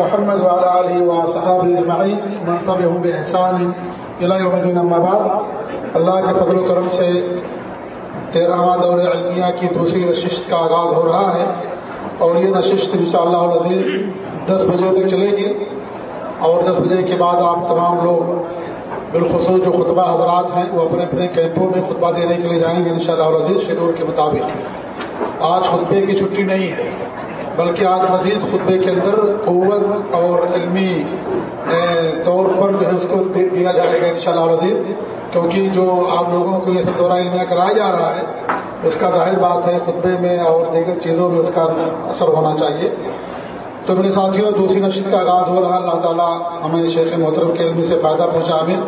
محمد وعلى آله وصحابه اجمعين ومن تبعهم باحسان الى يوم الدين اما بعد، اللہ کے فضل و کرم سے تیرہواں دور علمیہ کی دوسری نشست کا آغاز ہو رہا ہے اور یہ نشست انشاءاللہ العزیز دس بجے تک چلے گی اور دس بجے کے بعد آپ تمام لوگ بالخصوص جو خطبہ حضرات ہیں، وہ اپنے اپنے کیمپوں میں خطبہ دینے کے لیے جائیں گے انشاءاللہ العزیز شیڈول کے مطابق۔ آج خطبے کی چھٹی نہیں ہے۔ بلکہ آج مزید خطبے کے اندر قوت اور علمی طور پر جو ہے اس کو دیا جائے گا ان شاء اللہ کیونکہ جو آپ لوگوں کو یہ سب دورہ علمیہ کرایا جا رہا ہے، اس کا ظاہر بات ہے خطبے میں اور دیگر چیزوں میں اس کا اثر ہونا چاہیے۔ تو میرے ساتھیوں، دوسری نشست کا آغاز ہو رہا ہے، اللہ تعالیٰ ہمیں شیخ محترم کے علمی سے فائدہ پہنچا ہمیں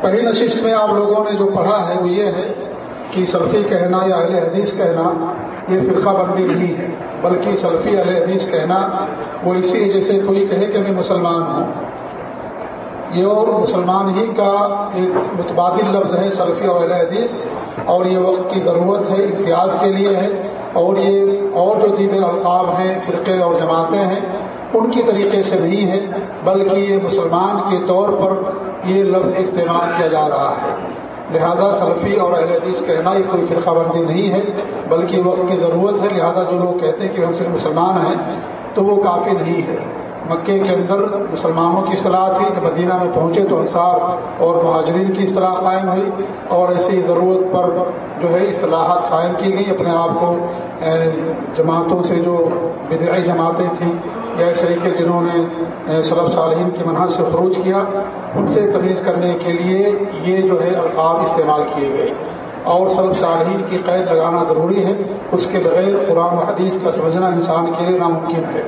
پہلی نشست میں آپ لوگوں نے جو پڑھا ہے، وہ یہ ہے کہ سلفی کہنا یا اہل حدیث کہنا یہ فرقہ بندی نہیں ہے۔ بلکہ سلفی علیہ حدیث کہنا وہ اسی جیسے کوئی کہے کہ میں مسلمان ہوں۔ یہ اور مسلمان ہی کا ایک متبادل لفظ ہے سلفی اور علیہ حدیث، اور یہ وقت کی ضرورت ہے، امتیاز کے لیے ہے، اور یہ اور جو دیگر القاب ہیں، فرقے اور جماعتیں ہیں، ان کی طریقے سے نہیں ہے، بلکہ یہ مسلمان کے طور پر یہ لفظ استعمال کیا جا رہا ہے۔ لہذا سلفی اور اہل حدیث کہنا یہ کوئی فرقہ بندی نہیں ہے، بلکہ وقت کی ضرورت ہے۔ لہذا جو لوگ کہتے ہیں کہ ہم صرف مسلمان ہیں، تو وہ کافی نہیں ہے۔ مکے کے اندر مسلمانوں کی اصلاح تھی، جب مدینہ میں پہنچے تو انصار اور مہاجرین کی اصلاح قائم ہوئی اور ایسی ضرورت پر جو ہے اصلاحات قائم کی گئی اپنے آپ کو جماعتوں سے جو بدعی جماعتیں تھیں یا شریک جنہوں نے صلب صالحین کی منحص سے خروج کیا، ان سے تمیز کرنے کے لیے یہ جو ہے القاب استعمال کیے گئے۔ اور صلب صالحین کی قید لگانا ضروری ہے، اس کے بغیر قرآن و حدیث کا سمجھنا انسان کے لیے ناممکن ہے۔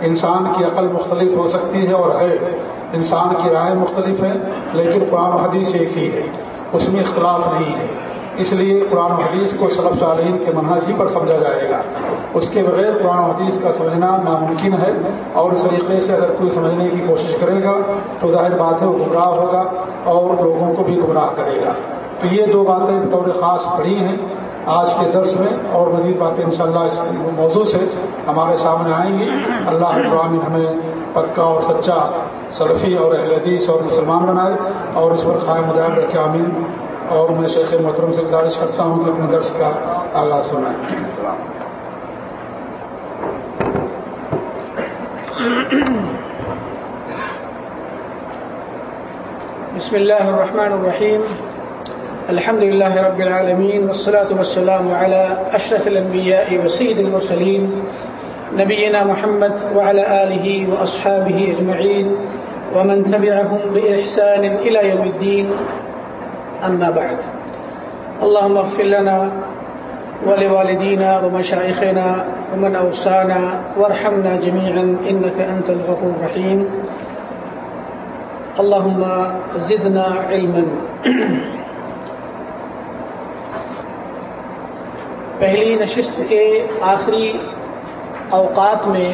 انسان کی عقل مختلف ہو سکتی ہے اور ہے۔ انسان کی رائے مختلف ہے، لیکن قرآن و حدیث ایک ہی ہے۔ اس میں اختلاف نہیں ہے۔ اس لیے قرآن و حدیث کو صلب صالحین کے منحص ہی پر سمجھا جائے گا۔ اس کے بغیر قرآن و حدیث کا سمجھنا ناممکن ہے اور اس طریقے سے اگر کوئی سمجھنے کی کوشش کرے گا تو ظاہر بات ہے وہ گمراہ ہوگا اور لوگوں کو بھی گمراہ کرے گا۔ تو یہ دو باتیں بطور خاص پڑھی ہیں آج کے درس میں اور مزید باتیں انشاءاللہ اس موضوع سے ہمارے سامنے آئیں گی۔ اللہ ابراہین ہمیں پکا اور سچا سلفی اور اہل حدیث اور مسلمان بنائے اور اس پر قائم مدائم رکھے امین اور میں شیخ محترم سے گزارش کرتا ہوں کہ اپنے درس کا آغاز سنائیں۔ بسم الله الرحمن الرحيم الحمد لله رب العالمين والصلاة والسلام على أشرف الأنبياء وسيد المرسلين نبينا محمد وعلى آله وأصحابه أجمعين ومن تبعهم بإحسان إلى يوم الدين أما بعد. اللهم اغفر لنا ولوالدينا ومشايخنا ومن أوصانا وارحمنا جميعا إنك أنت الغفور الرحيم. اللهم زدنا علما. پہلی نشست کے آخری اوقات میں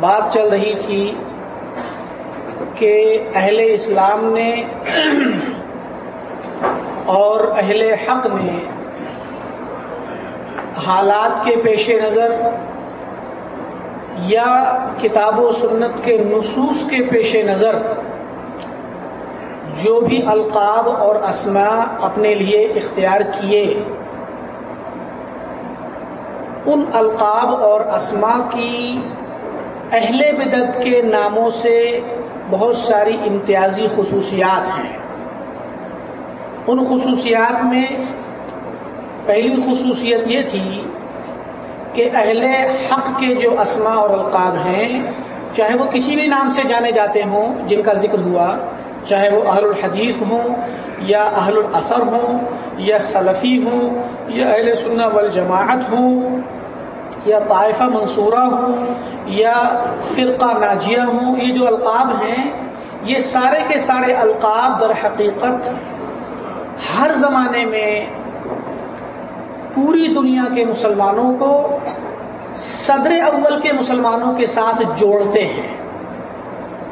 بات چل رہی تھی کہ اہل اسلام نے اور اہل حق نے حالات کے پیش نظر یا کتاب و سنت کے نصوص کے پیش نظر جو بھی القاب اور اسما اپنے لیے اختیار کیے، ان القاب اور اسما کی اہل بدت کے ناموں سے بہت ساری امتیازی خصوصیات ہیں۔ ان خصوصیات میں پہلی خصوصیت یہ تھی کہ اہل حق کے جو اسما اور القاب ہیں، چاہے وہ کسی بھی نام سے جانے جاتے ہوں جن کا ذکر ہوا، چاہے وہ اہل الحدیث ہوں یا اہل الاثر ہوں یا سلفی ہوں یا اہل سنہ والجماعت ہوں یا طائفہ منصورہ ہوں یا فرقہ ناجیہ ہوں، یہ جو القاب ہیں، یہ سارے کے سارے القاب در حقیقت ہر زمانے میں پوری دنیا کے مسلمانوں کو صدر اول کے مسلمانوں کے ساتھ جوڑتے ہیں۔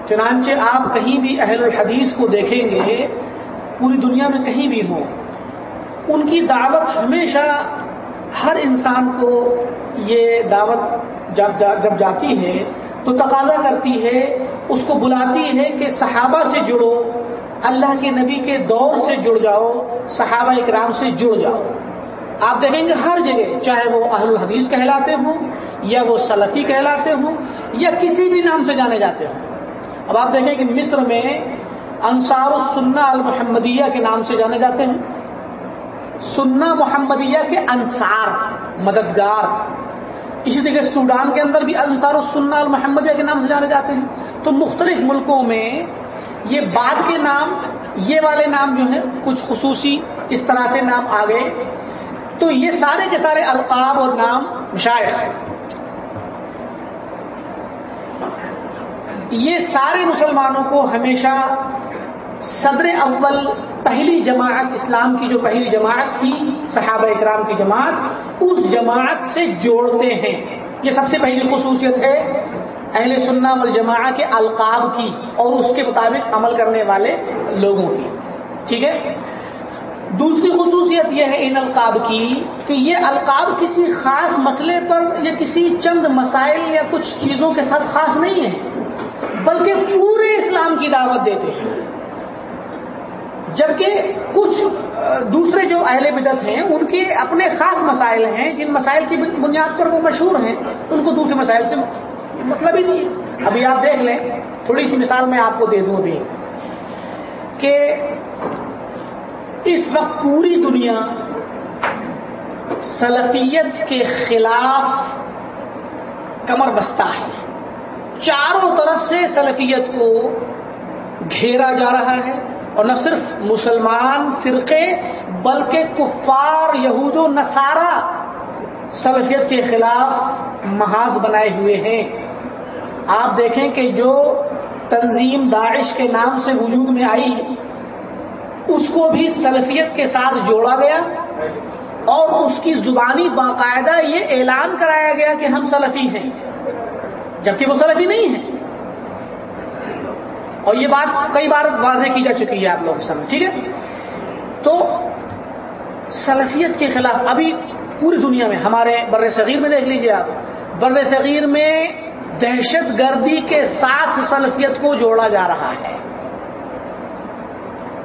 چنانچہ آپ کہیں بھی اہل الحدیث کو دیکھیں گے، پوری دنیا میں کہیں بھی ہوں، ان کی دعوت ہمیشہ ہر انسان کو یہ دعوت جب جب جاتی ہے تو تقاضا کرتی ہے، اس کو بلاتی ہے کہ صحابہ سے جڑو، اللہ کے نبی کے دور سے جڑ جاؤ، صحابہ اکرام سے جڑ جاؤ۔ آپ دیکھیں گے ہر جگہ، چاہے وہ اہل الحدیث کہلاتے ہوں، یا وہ سلفی کہلاتے ہوں، یا کسی بھی نام سے جانے جاتے ہوں۔ اب آپ دیکھیں کہ مصر میں انصار السنہ المحمدیہ کے نام سے جانے جاتے ہیں۔ سنہ محمدیہ کے انصار، مددگار۔ اسی طریقے سوڈان کے اندر بھی انصار السنہ المحمدیہ کے نام سے جانے جاتے ہیں۔ تو مختلف ملکوں میں یہ بعد کے نام، یہ والے نام جو ہیں، کچھ خصوصی اس طرح سے نام آ گئے۔ تو یہ سارے کے سارے القاب اور نام مشائق یہ سارے مسلمانوں کو ہمیشہ صدر اول پہلی جماعت اسلام کی جو پہلی جماعت تھی صحابہ اکرام کی جماعت اس جماعت سے جوڑتے ہیں۔ یہ سب سے پہلی خصوصیت ہے اہل سننا والجماع کے القاب کی اور اس کے مطابق عمل کرنے والے لوگوں کی۔ ٹھیک ہے؟ دوسری خصوصیت یہ ہے ان القاب کی کہ یہ القاب کسی خاص مسئلے پر یا کسی چند مسائل یا کچھ چیزوں کے ساتھ خاص نہیں ہے بلکہ پورے اسلام کی دعوت دیتے ہیں۔ جبکہ کچھ دوسرے جو اہل بدت ہیں، ان کے اپنے خاص مسائل ہیں، جن مسائل کی بنیاد پر وہ مشہور ہیں، ان کو دوسرے مسائل سے مطلب ہی نہیں ابھی آپ دیکھ لیں، تھوڑی سی مثال میں آپ کو دے دوں ابھی کہ اس وقت پوری دنیا سلفیت کے خلاف کمر بستہ ہے۔ چاروں طرف سے سلفیت کو گھیرا جا رہا ہے۔ اور نہ صرف مسلمان فرقے بلکہ کفار یہود و نصارہ سلفیت کے خلاف محاذ بنائے ہوئے ہیں۔ آپ دیکھیں کہ جو تنظیم داعش کے نام سے وجود میں آئی، اس کو بھی سلفیت کے ساتھ جوڑا گیا اور اس کی زبانی باقاعدہ یہ اعلان کرایا گیا کہ ہم سلفی ہیں، جبکہ وہ سلفی نہیں ہیں۔ اور یہ بات کئی بار واضح کی جا چکی ہے آپ لوگوں کے سامنے، ٹھیک ہے؟ تو سلفیت کے خلاف ابھی پوری دنیا میں، ہمارے بر صغیر میں دیکھ لیجیے آپ، بر صغیر میں دہشت گردی کے ساتھ سلفیت کو جوڑا جا رہا ہے۔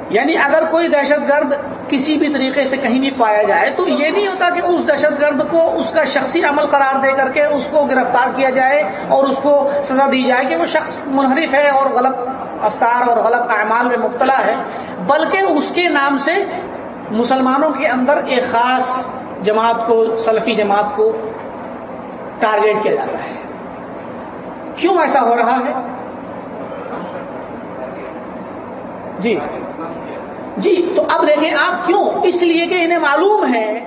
یعنی اگر کوئی دہشت گرد کسی بھی طریقے سے کہیں بھی پایا جائے تو یہ نہیں ہوتا کہ اس دہشت گرد کو اس کا شخصی عمل قرار دے کر کے اس کو گرفتار کیا جائے اور اس کو سزا دی جائے کہ وہ شخص منحرف ہے اور غلط افطار اور غلط اعمال میں مبتلا ہے، بلکہ اس کے نام سے مسلمانوں کے اندر ایک خاص جماعت کو، سلفی جماعت کو ٹارگیٹ کیا جاتا ہے۔ کیوں ایسا ہو رہا ہے؟ جی۔ جی تو اب دیکھیں آپ کیوں؟ اس لیے کہ انہیں معلوم ہے،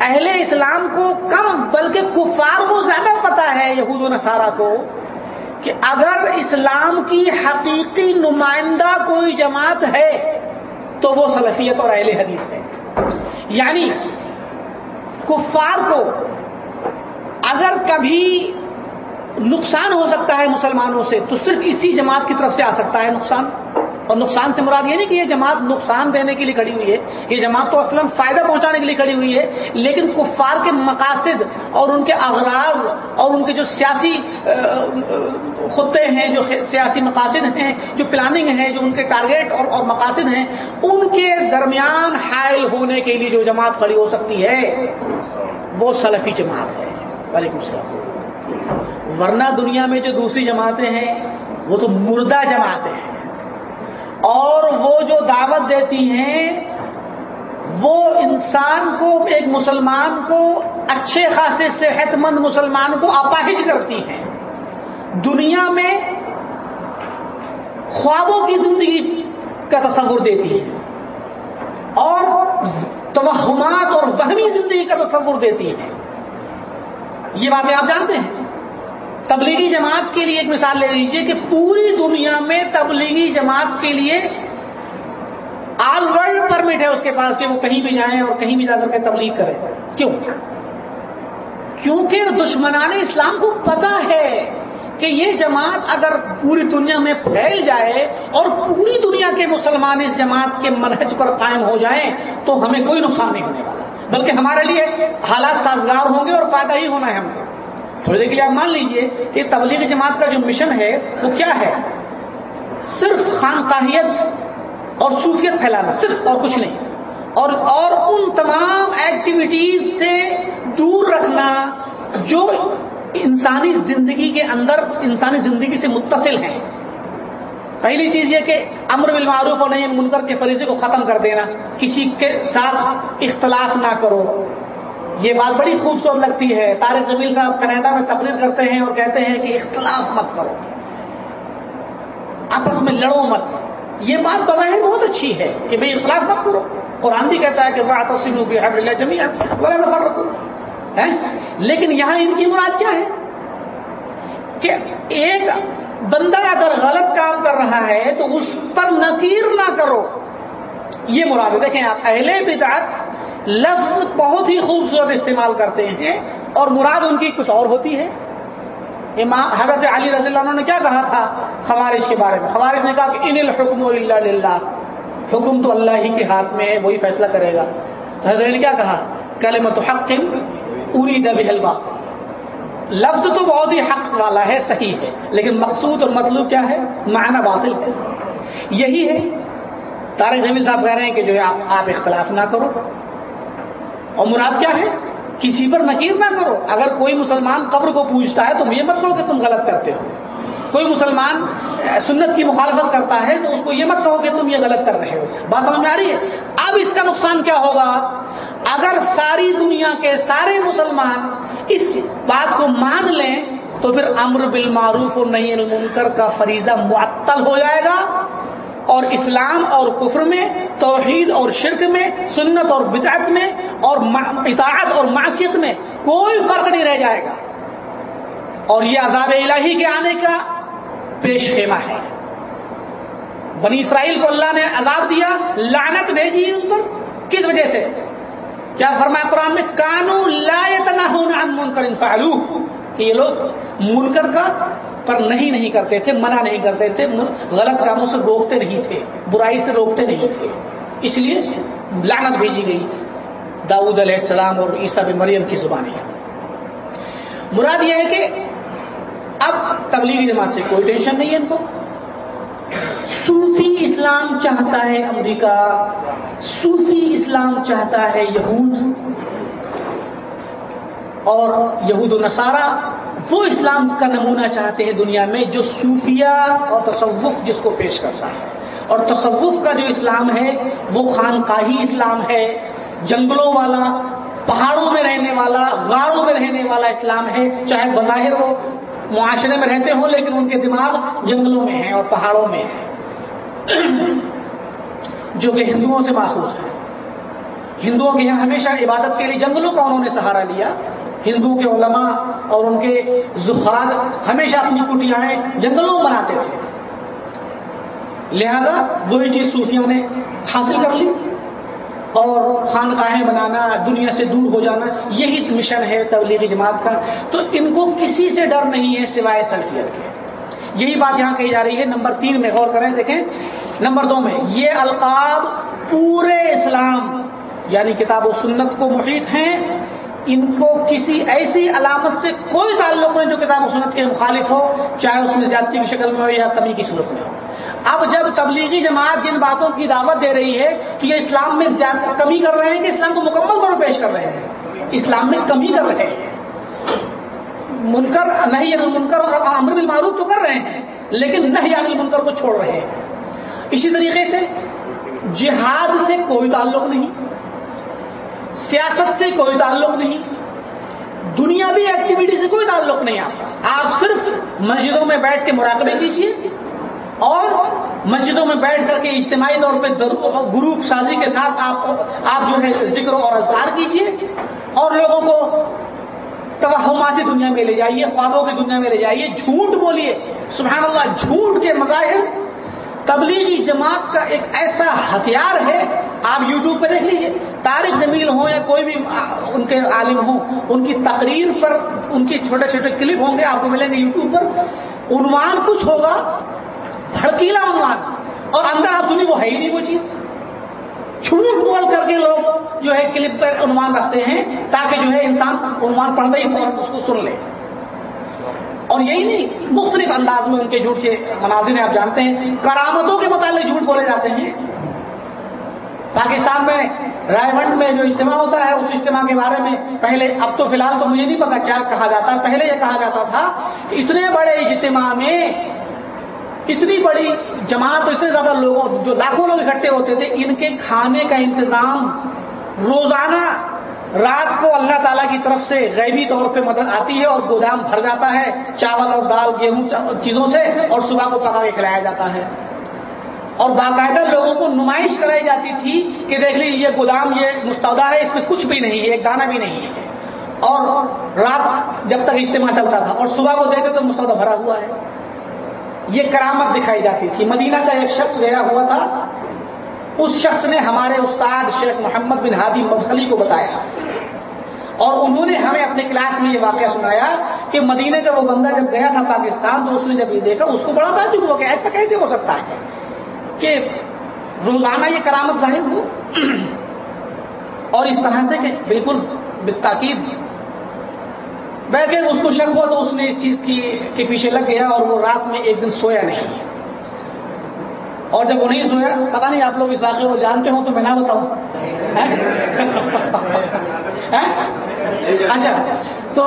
اہل اسلام کو کم، بلکہ کفار کو زیادہ پتا ہے یہود و نصارہ کو کہ اگر اسلام کی حقیقی نمائندہ کوئی جماعت ہے، تو وہ سلفیت اور اہل حدیث ہے۔ یعنی کفار کو اگر کبھی نقصان ہو سکتا ہے مسلمانوں سے، تو صرف اسی جماعت کی طرف سے آ سکتا ہے نقصان۔ اور نقصان سے مراد یہ نہیں کہ یہ جماعت نقصان دینے کے لیے کھڑی ہوئی ہے، یہ جماعت تو اصل فائدہ پہنچانے کے لیے کھڑی ہوئی ہے، لیکن کفار کے مقاصد اور ان کے اغراض اور ان کے جو سیاسی خطے ہیں، جو سیاسی مقاصد ہیں، جو پلاننگ ہے جو ان کے ٹارگیٹ اور اور مقاصد ہیں، ان کے درمیان حائل ہونے کے لیے جو جماعت کھڑی ہو سکتی ہے، وہ سلفی جماعت ہے۔ وعلیکم السلام۔ ورنہ دنیا میں جو دوسری جماعتیں ہیں، وہ تو مردہ جماعتیں ہیں۔ اور وہ جو دعوت دیتی ہیں، وہ انسان کو، ایک مسلمان کو اچھے خاصے صحت مند مسلمان کو اپاہج کرتی ہیں۔ دنیا میں خوابوں کی زندگی کا تصور دیتی ہے اور توہمات اور وہمی زندگی کا تصور دیتی ہے یہ باتیں آپ جانتے ہیں؟ تبلیغی جماعت کے لیے ایک مثال لے لیجیے کہ پوری دنیا میں تبلیغی جماعت کے لیے آل ورلڈ پرمٹ ہے اس کے پاس کہ وہ کہیں بھی جائیں اور کہیں بھی جا کر کے تبلیغ کریں۔ کیوں؟ کیونکہ دشمنان اسلام کو پتا ہے کہ یہ جماعت اگر پوری دنیا میں پھیل جائے اور پوری دنیا کے مسلمان اس جماعت کے منہج پر قائم ہو جائیں تو ہمیں کوئی نقصان نہیں ہونے والا، بلکہ ہمارے لیے حالات سازگار ہوں گے اور فائدہ ہی ہونا ہے ہم کو۔ تھوڑی دیر کے لیے آپ مان لیجیے کہ تبلیغ جماعت کا جو مشن ہے وہ کیا ہے؟ صرف خانقاہیت اور صوفیت پھیلانا، صرف اور کچھ نہیں۔ اور اور ان تمام ایکٹیویٹیز سے دور رکھنا جو انسانی زندگی کے اندر انسانی زندگی سے متصل ہیں۔ پہلی چیز یہ کہ امر بالمعروف اور نہیں منکر کے فریضے کو ختم کر دینا، کسی کے ساتھ اختلاف نہ کرو۔ یہ بات بڑی خوبصورت لگتی ہے۔ طارق جمیل صاحب کینیڈا میں تقریر کرتے ہیں اور کہتے ہیں کہ اختلاف مت کرو۔ آپس میں لڑو مت۔ یہ بات بظاہر بہت اچھی ہے کہ بھئی اختلاف مت کرو۔ قرآن بھی کہتا ہے کہ وہ آتسم اللہ جمی رکھو لیکن یہاں ان کی مراد کیا ہے؟ کہ ایک بندہ اگر غلط کام کر رہا ہے تو اس پر نکیر نہ کرو۔ یہ مراد ہے۔ دیکھیں آپ، اہل بدعت لفظ بہت ہی خوبصورت استعمال کرتے ہیں اور مراد ان کی کچھ اور ہوتی ہے۔ امام حضرت علی رضی اللہ عنہ نے کیا کہا تھا خوارج کے بارے میں؟ خوارج نے کہا کہ ان الحکم اللہ للہ، حکم تو اللہ ہی کے ہاتھ میں ہے، وہی فیصلہ کرے گا۔ تو حضرت نے کیا کہا؟ کلمت حق اری دبل بات لفظ تو بہت ہی حق والا ہے، صحیح ہے، لیکن مقصود اور مطلوب کیا ہے؟ معنی باطل ہے۔ یہی ہے۔ تارک جمیل صاحب کہہ رہے ہیں کہ جو ہے آپ اختلاف نہ کرو۔ اور مراد کیا ہے؟ کسی پر نکیر نہ کرو۔ اگر کوئی مسلمان قبر کو پوچھتا ہے تو یہ مت کہو کہ تم غلط کرتے ہو۔ کوئی مسلمان سنت کی مخالفت کرتا ہے تو اس کو یہ مت کہو کہ تم یہ غلط کر رہے ہو۔ بات سمجھ میں آ رہی ہے؟ اب اس کا نقصان کیا ہوگا؟ اگر ساری دنیا کے سارے مسلمان اس بات کو مان لیں تو پھر امر بالمعروف اور نہیں المنکر کا فریضہ معطل ہو جائے گا۔ اور اسلام اور کفر میں، توحید اور شرک میں، سنت اور بدعت میں، اور اطاعت اور معاشیت میں کوئی فرق نہیں رہ جائے گا۔ اور یہ عذاب الہی کے آنے کا پیش خیمہ ہے۔ بنی اسرائیل کو اللہ نے عذاب دیا، لعنت بھیجی ان پر۔ کس وجہ سے؟ کیا فرمایا قرآن میں؟ کانو لایت نہ ہونا منکر انفعلو کہ یہ لوگ منکر کا پر نہیں نہیں کرتے تھے، منع نہیں کرتے تھے غلط کاموں سے روکتے نہیں تھے، برائی سے روکتے نہیں تھے۔ اس لیے لعنت بھیجی گئی داؤد علیہ السلام اور عیسیٰ بن مریم کی زبانی۔ مراد یہ ہے کہ اب تبلیغی جماعت سے کوئی ٹینشن نہیں ہے ان کو۔ صوفی اسلام چاہتا ہے امریکہ، صوفی اسلام چاہتا ہے یہود اور یہود و نصارہ وہ اسلام کا نمونہ چاہتے ہیں دنیا میں جو صوفیہ اور تصوف جس کو پیش کرتا ہے۔ اور تصوف کا جو اسلام ہے، وہ خانقاہی اسلام ہے، جنگلوں والا، پہاڑوں میں رہنے والا، غاروں میں رہنے والا اسلام ہے، چاہے بظاہر وہ معاشرے میں رہتے ہوں، لیکن ان کے دماغ جنگلوں میں ہیں اور پہاڑوں میں ہیں۔ جو کہ ہندوؤں سے ماخوذ ہے۔ ہندوؤں کے یہاں ہمیشہ عبادت کے لیے جنگلوں کا انہوں نے سہارا لیا۔ ہندو کے علماء اور ان کے زخاد ہمیشہ اپنی کٹیاں جنگلوں بناتے تھے۔ لہذا وہی چیز صوفیوں نے حاصل کر لی اور خانقاہیں بنانا، دنیا سے دور ہو جانا، یہی مشن ہے تبلیغی جماعت کا۔ تو ان کو کسی سے ڈر نہیں ہے سوائے سلفیت کے۔ یہی بات یہاں کہی جا رہی ہے۔ نمبر تین میں غور کریں، دیکھیں۔ نمبر دو میں، یہ القاب پورے اسلام یعنی کتاب و سنت کو محیط ہیں ان کو کسی ایسی علامت سے کوئی تعلق نہیں جو کتاب و سنت کے مخالف ہو، چاہے اس میں زیادتی کی شکل میں ہو یا کمی کی صورت میں ہو۔ اب جب تبلیغی جماعت جن باتوں کی دعوت دے رہی ہے کہ یہ اسلام میں زیادہ کمی کر رہے ہیں کہ اسلام کو مکمل طور پر پیش کر رہے ہیں، اسلام میں کمی کر رہے ہیں۔ منکر نہیں منکر اور امر بالمعروف تو کر رہے ہیں، لیکن نہیں عامل منکر کو چھوڑ رہے ہیں۔ اسی طریقے سے جہاد سے کوئی تعلق نہیں۔ سیاست سے کوئی تعلق نہیں۔ دنیاوی ایکٹیویٹی سے کوئی تعلق نہیں آپ کا۔ آپ صرف مسجدوں میں بیٹھ کے مراقبے کیجیے اور مسجدوں میں بیٹھ کر کے اجتماعی طور پہ گروپ سازی کے ساتھ آپ آپ جو ہے ذکر اور اذکار کیجیے اور لوگوں کو توہماتی دنیا میں لے جائیے، خوابوں کی دنیا میں لے جائیے، جھوٹ بولیے۔ سبحان اللہ، جھوٹ کے مظاہر تبلیغی جماعت کا ایک ایسا ہتھیار ہے، آپ یوٹیوب پہ دیکھ لیجیے تارک جمیل ہوں یا کوئی بھی ان کے عالم ہوں، ان کی تقریر پر، ان کی چھوٹے چھوٹے کلپ ہوں گے، آپ کو ملیں گے یوٹیوب پر۔ عنوان کچھ ہوگا بھڑکیلا عنوان۔ اور اندر آپ سنی وہ ہے ہی نہیں وہ چیز۔ چھوٹ بول کر کے لوگ جو ہے کلپ پر عنوان رکھتے ہیں تاکہ جو ہے انسان عنوان پڑھتے ہی فوراً اس کو سن لے۔ اور یہی نہیں، مختلف انداز میں ان کے جھوٹ کے مناظر آپ جانتے ہیں۔ کرامتوں کے متعلق جھوٹ بولے جاتے ہیں۔ پاکستان میں رائےمنڈ میں جو اجتماع ہوتا ہے، اس اجتماع کے بارے میں پہلے، اب تو فی الحال تو مجھے نہیں پتا کیا کہا جاتا، پہلے یہ کہا جاتا تھا کہ اتنے بڑے اجتماع میں اتنی بڑی جماعت، اتنے زیادہ لوگوں، جو لاکھوں لوگ اکٹھے ہوتے تھے، ان کے کھانے کا انتظام روزانہ رات کو اللہ تعالیٰ کی طرف سے غیبی طور پہ مدد آتی ہے اور گودام بھر جاتا ہے، چاول اور دال، گیہوں چیزوں سے اور صبح کو پکا کے کھلایا جاتا ہے۔ اور باقاعدہ لوگوں کو نمائش کرائی جاتی تھی کہ دیکھ لیجیے یہ گودام یہ مستودہ ہے، اس میں کچھ بھی نہیں ہے، ایک دانہ بھی نہیں ہے۔ اور رات جب تک اجتماع چلتا تھا اور صبح کو دیکھتے تو مستودہ بھرا ہوا ہے۔ یہ کرامت دکھائی جاتی تھی۔ مدینہ کا ایک شخص گیا ہوا تھا۔ اس شخص نے ہمارے استاد شیخ محمد بن ہادی مدخلی کو بتایا۔ اور انہوں نے ہمیں اپنے کلاس میں یہ واقعہ سنایا کہ مدینہ کا وہ بندہ جب گیا تھا پاکستان تو اس نے جب یہ دیکھا، اس کو بڑا تعجب ہوا کہ ایسا کیسے ہو سکتا ہے کہ روزانہ یہ کرامت ظاہر ہو۔ اور اس طرح سے کہ بالکل تاکید بیٹھ اس کو شک ہوا تو اس نے اس چیز کی کے پیچھے لگ گیا اور وہ رات میں ایک دن سویا نہیں۔ اور جب وہ نہیں سویا پتا نہیں آپ لوگ اس واقعے کو جانتے ہوں تو میں نہ بتاؤں۔ اچھا تو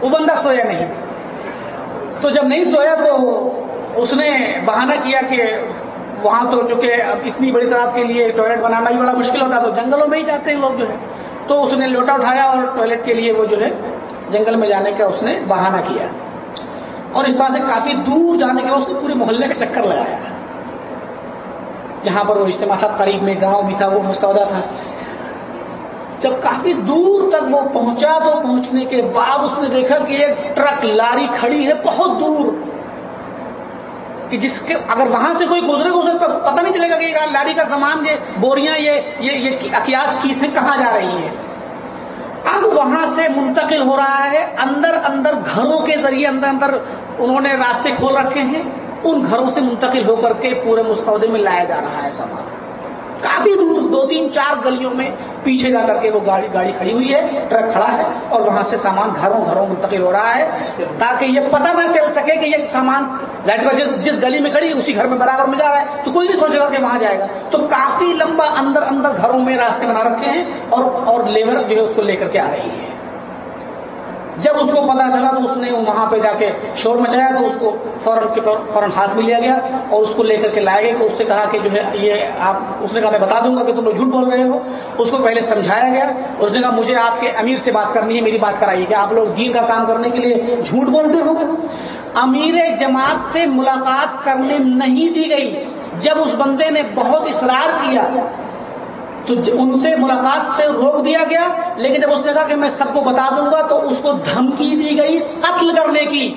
وہ بندہ سویا نہیں۔ تو جب نہیں سویا تو اس نے بہانہ کیا کہ وہاں تو چونکہ اب اتنی بڑی تعداد کے لیے ٹوائلٹ بنانا بھی بڑا مشکل ہوتا ہے، تو جنگلوں میں ہی جاتے ہیں لوگ جو ہے تو اس نے لوٹا اٹھایا اور ٹوائلٹ کے لیے وہ جو ہے جنگل میں جانے کا اس نے بہانہ کیا۔ اور اس طرح سے کافی دور جانے کے اس نے پورے محلے کا چکر لگایا جہاں پر وہ اجتماع تھا، قریب میں گاؤں بھی تھا، وہ مستودہ تھا۔ جب کافی دور تک وہ پہنچا تو پہنچنے کے بعد اس نے دیکھا کہ ایک ٹرک لاری کھڑی ہے بہت دور۔ کہ جس کے اگر وہاں سے کوئی گزرے گزرے تو پتہ نہیں چلے گا کہ لاری کا سامان، یہ بوریاں، یہ یہ اکیاس کیسیں کہاں جا رہی ہیں۔ اب وہاں سے منتقل ہو رہا ہے، اندر اندر گھروں کے ذریعے اندر اندر انہوں نے راستے کھول رکھے ہیں، ان گھروں سے منتقل ہو کر کے پورے مستعودے میں لایا جا رہا ہے سامان۔ کافی دور دو تین چار گلیوں میں پیچھے جا کر کے وہ گاڑی گاڑی کھڑی ہوئی ہے، ٹرک کھڑا ہے اور وہاں سے سامان گھروں گھروں منتقل ہو رہا ہے تاکہ یہ پتہ نہ چل سکے کہ یہ سامان جس جس گلی میں کھڑی اسی گھر میں برابر میں جا رہا ہے۔ تو کوئی نہیں سوچے گا کہ وہاں جائے گا۔ تو کافی لمبا اندر اندر گھروں میں راستے بنا رکھے ہیں اور اور لیبر جو ہے اس کو لے کر کے آ رہی ہے۔ جب اس کو پتا چلا تو اس نے وہاں پہ جا کے شور مچایا تو اس کو فوراً فوراً ہاتھ میں لیا گیا اور اس کو لے کر کے لایا گیا تو اس سے کہا کہ جو ہے یہ آپ اس نے کہا میں بتا دوں گا کہ تم لوگ جھوٹ بول رہے ہو۔ اس کو پہلے سمجھایا گیا۔ اس نے کہا مجھے آپ کے امیر سے بات کرنی ہے، میری بات کرائیے کہ آپ لوگ دین کا کام کرنے کے لیے جھوٹ بولتے ہو امیر جماعت سے ملاقات کرنے نہیں دی گئی۔ جب اس بندے نے بہت اصرار کیا تو ان سے ملاقات سے روک دیا گیا، لیکن جب اس نے کہا کہ میں سب کو بتا دوں گا، تو اس کو دھمکی دی گئی، قتل کرنے کی۔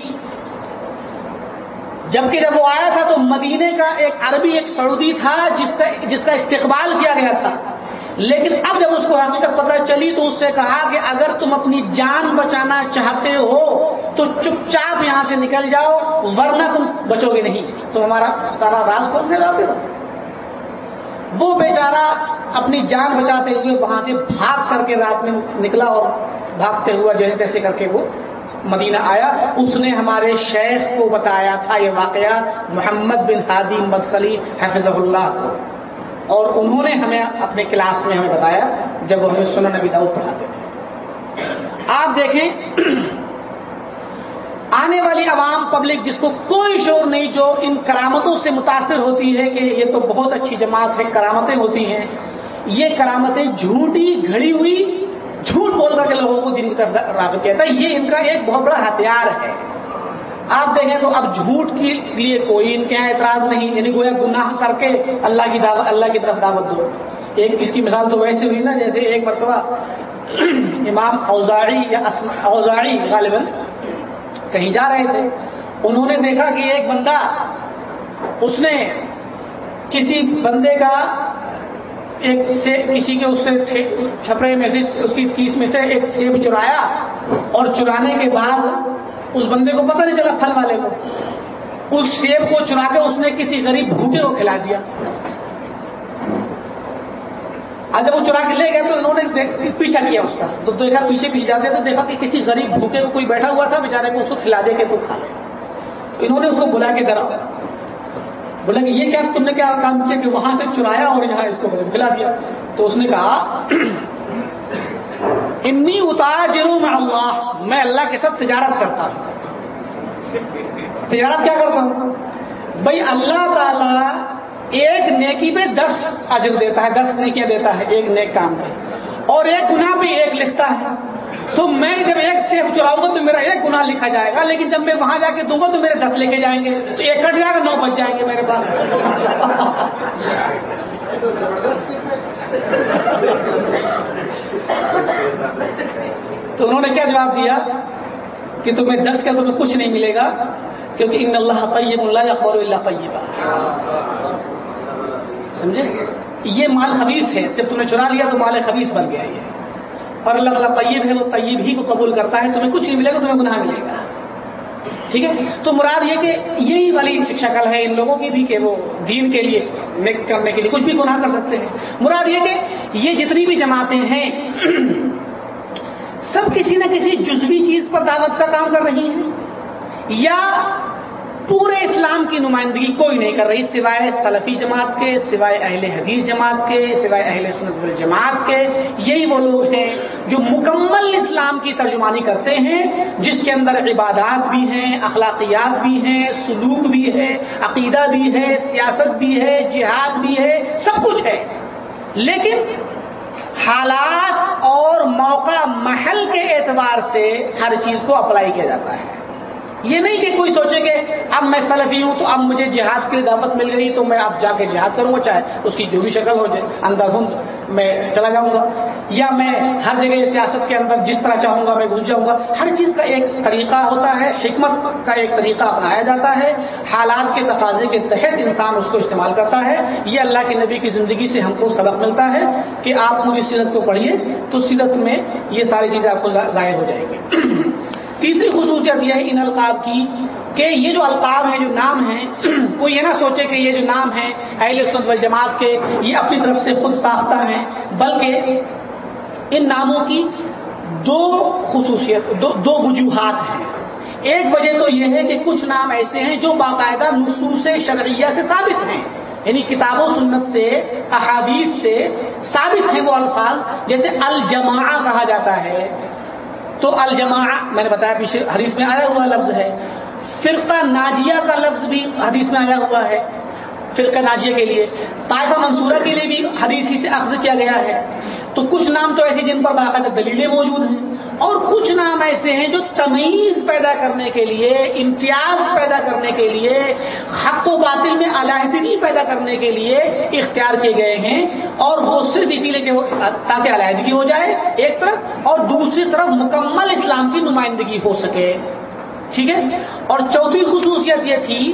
جبکہ جب وہ آیا تھا تو مدینے کا ایک عربی، ایک سعودی تھا، جس کا جس کا استقبال کیا گیا تھا۔ لیکن اب جب اس کو حقیقت پتہ چلی، تو اس سے کہا کہ اگر تم اپنی جان بچانا چاہتے ہو، تو چپ چاپ یہاں سے نکل جاؤ، ورنہ تم بچو گے نہیں۔ تو ہمارا سارا راز کھولنے جاتے ہو۔ وہ بیچارہ اپنی جان بچاتے ہوئے وہاں سے بھاگ کر کے رات میں نکلا اور بھاگتے ہوا جیسے جیسے کر کے وہ مدینہ آیا۔ اس نے ہمارے شیخ کو بتایا تھا یہ واقعہ، محمد بن ہادی مدخلی حفظ اللہ کو۔ اور انہوں نے ہمیں اپنے کلاس میں ہمیں بتایا جب وہ ہمیں سنن نبی داؤد پڑھاتے تھے۔ آپ دیکھیں آنے والی عوام پبلک جس کو کوئی شور نہیں، جو ان کرامتوں سے متاثر ہوتی ہے کہ یہ تو بہت اچھی جماعت ہے، کرامتیں ہوتی ہیں۔ یہ کرامتیں جھوٹی، گھڑی ہوئی، جھوٹ بول کر کے لوگوں کو دن کی طرف راغب کہتا ہے۔ یہ ان کا ایک بہت بڑا ہتھیار ہے۔ آپ دیکھیں تو اب جھوٹ کے لیے کوئی ان کے یہاں اعتراض نہیں یعنی گویا گناہ کر کے اللہ کی دعوت، اللہ کی طرف دعوت دو۔ ایک اس کی مثال تو ویسے ہوئی نا، جیسے ایک مرتبہ امام اوزاڑی یا اوزاڑی غالباً کہیں جا رہے تھے۔ انہوں نے دیکھا کہ ایک بندہ، اس نے کسی بندے کا ایک سے، کسی کے اس سے چھپڑے میں سے، اس کی کیس میں سے ایک سیب چرایا اور چرانے کے بعد اس بندے کو پتہ نہیں چلا پھل والے کو۔ اس سیب کو چرا کے اس نے کسی غریب بھوکے کو کھلا دیا۔ اور جب وہ چرا کے لے گئے تو انہوں نے پیچھا کیا اس کا۔ تو دیکھا پیچھے پیچھے جاتے تو دیکھا کہ کسی غریب بھوکے کو کوئی بیٹھا ہوا تھا، بیچارے کو اس کو کھلا دے کے تو کھا لے۔ تو انہوں نے اس کو بلا کے ڈرا۔ بولے کہ یہ کیا تم نے کیا کام کیا کہ وہاں سے چرایا اور یہاں اس کو کھلا دیا۔ تو اس نے کہا انی اتار جرو میں اللہ۔ میں اللہ کے ساتھ تجارت کرتا ہوں۔ تجارت کیا کرتا ہوں؟ بھائی اللہ تعالی ایک نیکی پہ دس اجر دیتا ہے، دس نیکیاں دیتا ہے، ایک نیک کام پہ۔ اور ایک گناہ پہ ایک لکھتا ہے۔ تو میں جب ایک سے چراؤں گا تو میرا ایک گناہ لکھا جائے گا، لیکن جب میں وہاں جا کے دوں گا تو میرے دس لے کے جائیں گے۔ تو ایک کٹ جائے گا، نو بچ جائیں گے میرے پاس۔ تو انہوں نے کیا جواب دیا؟ کہ تمہیں دس کا تمہیں کچھ نہیں ملے گا، کیونکہ ان اللہ طیب اللہ اخبار اللہ طیبہ۔ سمجھے؟ یہ مال خبیص ہے، جب تم نے چرا لیا تو مال خبیص بن گیا یہ۔ اور اللہ تعالیٰ طیب ہے، وہ طیب ہی کو قبول کرتا ہے، تمہیں کچھ نہیں ملے گا، تمہیں گناہ ملے گا۔ ٹھیک ہے؟ تو مراد یہ کہ یہی والی شکشا کل ہے ان لوگوں کی بھی کہ وہ دین کے لیے نیک کرنے کے لیے کچھ بھی گناہ کر سکتے ہیں۔ مراد یہ کہ یہ جتنی بھی جماعتیں ہیں، سب کسی نہ کسی جزوی چیز پر دعوت کا کام کر رہی ہیں۔ یا پورے اسلام کی نمائندگی کوئی نہیں کر رہی سوائے سلفی جماعت کے، سوائے اہل حدیث جماعت کے، سوائے اہل سنت جماعت کے۔ یہی وہ لوگ ہیں جو مکمل اسلام کی ترجمانی کرتے ہیں، جس کے اندر عبادات بھی ہیں، اخلاقیات بھی ہیں، سلوک بھی ہے، عقیدہ بھی ہے، سیاست بھی ہے، جہاد بھی ہے، سب کچھ ہے۔ لیکن حالات اور موقع محل کے اعتبار سے ہر چیز کو اپلائی کیا جاتا ہے۔ یہ نہیں کہ کوئی سوچے کہ اب میں سلفی ہوں تو اب مجھے جہاد کی دعوت مل گئی تو میں اب جا کے جہاد کروں گا، چاہے اس کی جو بھی شکل ہو جائے، اندر ہوں، میں چلا جاؤں گا۔ یا میں ہر جگہ سیاست کے اندر جس طرح چاہوں گا میں گھس جاؤں گا۔ ہر چیز کا ایک طریقہ ہوتا ہے، حکمت کا ایک طریقہ اپنایا جاتا ہے۔ حالات کے تقاضے کے تحت انسان اس کو استعمال کرتا ہے۔ یہ اللہ کے نبی کی زندگی سے ہم کو سبق ملتا ہے کہ آپ پوری سیرت کو پڑھیے تو سیرت میں یہ ساری چیزیں آپ کو ظاہر ہو جائیں گی۔ تیسری خصوصیت یہ ہے ان القاب کی کہ یہ جو القاب ہیں، جو نام ہیں، کوئی یہ نہ سوچے کہ یہ جو نام ہیں اہل سنت والجماعت کے، یہ اپنی طرف سے خود ساختہ ہیں، بلکہ ان ناموں کی دو خصوصیت، دو دو وجوہات ہیں۔ ایک وجہ تو یہ ہے کہ کچھ نام ایسے ہیں جو باقاعدہ نصوص شرعیہ سے ثابت ہیں۔ یعنی کتاب و سنت سے، احادیث سے ثابت ہیں وہ الفاظ، جیسے الجماع کہا جاتا ہے۔ تو الجماع میں نے بتایا پیچھے حدیث میں آیا ہوا لفظ ہے۔ فرقہ ناجیہ کا لفظ بھی حدیث میں آیا ہوا ہے فرقہ ناجیہ کے لیے۔ طائفہ منصورہ کے لیے بھی حدیث ہی سے اخذ کیا گیا ہے۔ تو کچھ نام تو ایسے جن پر باقاعدہ دلیلیں موجود ہیں اور کچھ نام ایسے ہیں جو تمیز پیدا کرنے کے لیے، امتیاز پیدا کرنے کے لیے، حق و باطل میں علیحدگی پیدا کرنے کے لیے اختیار کیے گئے ہیں اور وہ صرف اسی لیے کہ تاکہ علیحدگی ہو جائے ایک طرف اور دوسری طرف مکمل اسلام کی نمائندگی ہو سکے۔ ٹھیک ہے؟ اور چوتھی خصوصیت یہ تھی،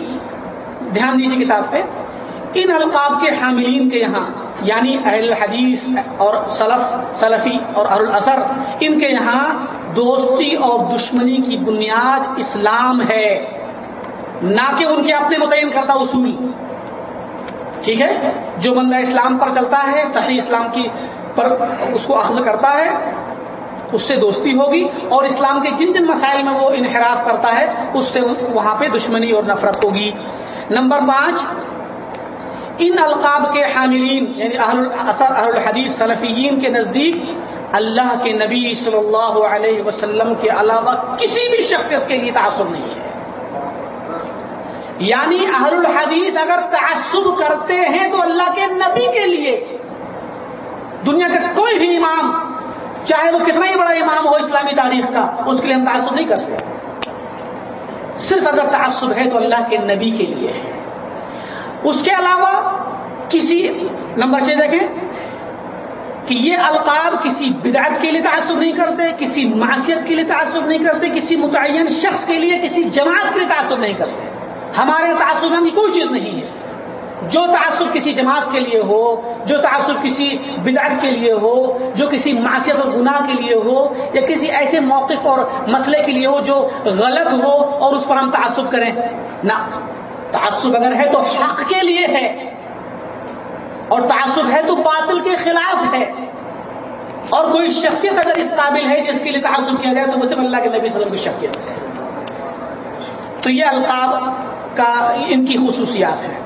دھیان دیجیے کتاب پہ، ان القاب کے حاملین کے یہاں یعنی اہل حدیث اور سلف، سلفی اور اثر، ان کے یہاں دوستی اور دشمنی کی بنیاد اسلام ہے۔ نہ کہ ان کے اپنے متعین کرتا اصول ٹھیک ہے؟ جو بندہ اسلام پر چلتا ہے، صحیح اسلام کی پر اس کو اخذ کرتا ہے، اس سے دوستی ہوگی اور اسلام کے جن جن مسائل میں وہ انحراف کرتا ہے، اس سے وہاں پہ دشمنی اور نفرت ہوگی۔ نمبر پانچ ان القاب کے حاملین یعنی اہل اثر اہل الحدیث صنفیین کے نزدیک، اللہ کے نبی صلی اللہ علیہ وسلم کے علاوہ کسی بھی شخصیت کے لیے تعصب نہیں ہے۔ یعنی اہل الحدیث اگر تعصب کرتے ہیں تو اللہ کے نبی کے لیے۔ دنیا کا کوئی بھی امام، چاہے وہ کتنا ہی بڑا امام ہو اسلامی تاریخ کا، اس کے لیے ہم تعصب نہیں کرتے۔ صرف اگر تعصب ہے تو اللہ کے نبی کے لیے ہے۔ اس کے علاوہ کسی، نمبر سے دیکھیں، کہ یہ القاب کسی بدعت کے لیے تعصب نہیں کرتے، کسی معاشیت کے لیے تعصب نہیں کرتے، کسی متعین شخص کے لیے، کسی جماعت کے لیے تعصب نہیں کرتے۔ ہمارے تعصب میں کوئی چیز نہیں ہے۔ جو تعصب کسی جماعت کے لیے ہو، جو تعصب کسی بدعت کے لیے ہو، جو کسی معاشیت اور گناہ کے لیے ہو، یا کسی ایسے موقف اور مسئلے کے لیے ہو جو غلط ہو اور اس پر ہم تعصب کریں، نہ۔ تعصب اگر ہے تو حق کے لیے ہے اور تعصب ہے تو باطل کے خلاف ہے اور کوئی شخصیت اگر اس قابل ہے جس کے لیے تعصب کیا جائے تو مسلم اللہ کے نبی صلی اللہ علیہ وسلم کی شخصیت ہے۔ تو یہ القاب کا ان کی خصوصیات ہیں۔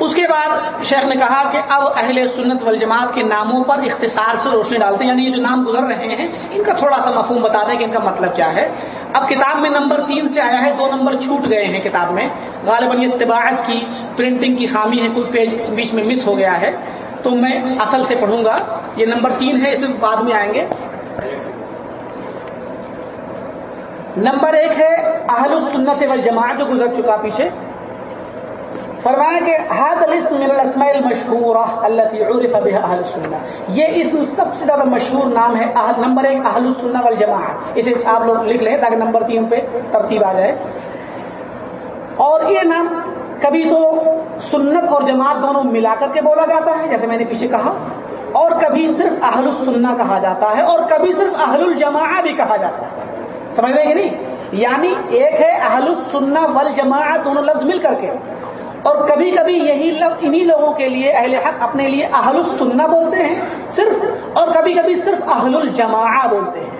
اس کے بعد شیخ نے کہا کہ اب اہل سنت والجماعت کے ناموں پر اختصار سے روشنی ڈالتے ہیں یعنی یہ جو نام گزر رہے ہیں، ان کا تھوڑا سا مفہوم بتا دیں کہ ان کا مطلب کیا ہے۔ اب کتاب میں نمبر تین سے آیا ہے، دو نمبر چھوٹ گئے ہیں کتاب میں۔ غالباً یہ طباعت کی پرنٹنگ کی خامی ہے کوئی پیج بیچ میں مس ہو گیا ہے۔ تو میں اصل سے پڑھوں گا۔ یہ نمبر تین ہے، اس میں بعد میں آئیں گے۔ نمبر ایک ہے، اہل السنت والجماعت جو گزر چکا پیچھے۔ فرمایا کہ حاد الاسم من الاسماء المشہورہ التي عرف بها اہل السنہ یہ اسم سب سے زیادہ مشہور نام ہے نمبر ایک اہل السنہ والجماعت اسے آپ لوگ لکھ لیں تاکہ نمبر تین پہ ترتیب آ جائے. اور یہ نام کبھی تو سنت اور جماعت دونوں ملا کر کے بولا جاتا ہے، جیسے میں نے پیچھے کہا. اور کبھی صرف اہل السنہ کہا جاتا ہے اور کبھی صرف اہل الجماع بھی کہا جاتا ہے. سمجھ رہے کہ نہیں؟ یعنی ایک ہے اہل السنہ والجماعت دونوں لفظ مل کر کے. اور کبھی کبھی یہی لفظ انہی لوگوں کے لیے اہل حق اپنے لیے اہل السنہ بولتے ہیں، صرف اور کبھی کبھی صرف اہل الجماع بولتے ہیں۔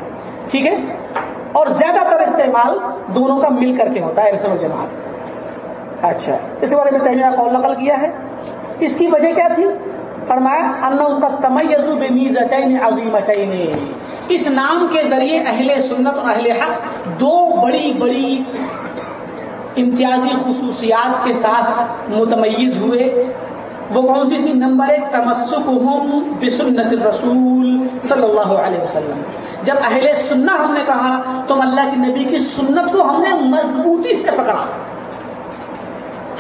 ٹھیک ہے؟ اور زیادہ تر استعمال دونوں کا مل کر کے ہوتا ہے رسم الجماعت اچھا اس بارے میں تیمیہ قول نقل کیا ہے۔ اس کی وجہ کیا تھی؟ فرمایا ان کا تمیز بے میز اچین عظیم اچین اس نام کے ذریعے اہل سنت اور اہل حق دو بڑی بڑی امتیازی خصوصیات کے ساتھ متمیز ہوئے۔ وہ کون سی تھی؟ نمبر ایک تمسک ہوں بسنت الرسول صلی اللہ علیہ وسلم۔ جب اہل سننا ہم نے کہا تو اللہ کے نبی کی سنت کو ہم نے مضبوطی سے پکڑا۔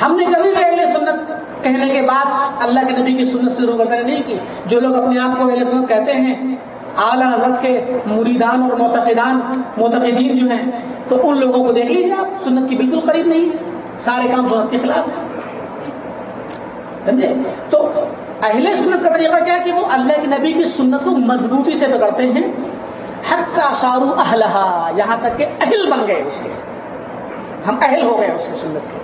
ہم نے کبھی بھی اہل سنت کہنے کے بعد اللہ کے نبی کی سنت سے روبر نہیں کی۔ جو لوگ اپنے آپ کو اہل سنت کہتے ہیں اعلیٰ حضرت کے مریدان اور معتقدان، معتقدین جو ہیں، تو ان لوگوں کو دیکھ لیجیے آپ، سنت کی بالکل قریب نہیں، سارے کام سنت کے خلاف۔ سمجھے؟ تو اہل سنت کا طریقہ کیا کہ وہ اللہ کے نبی کی سنت کو مضبوطی سے پکڑتے ہیں حق کا سارو اہلہا، یہاں تک کہ اہل بن گئے اس کے۔ ہم اہل ہو گئے اس کی سنت کے۔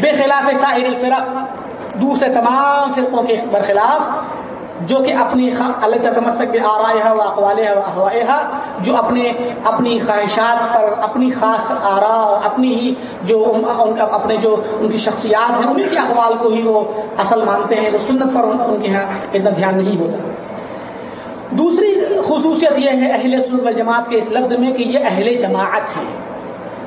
بے خلاف ساحر الفرق دوسرے تمام فرقوں کے برخلاف جو کہ اپنی اللہ تمسک آ رہا ہے وہ اقوال ہے جو اپنے اپنی خواہشات پر، اپنی خاص آرا اپنی ہی جو ان کا اپنے جو ان کی شخصیات ہیں انہیں کے اقوال کو ہی وہ اصل مانتے ہیں، وہ سنت پر ان کے یہاں اتنا دھیان نہیں ہوتا۔ دوسری خصوصیت یہ ہے اہل سنت جماعت کے اس لفظ میں کہ یہ اہل جماعت ہیں۔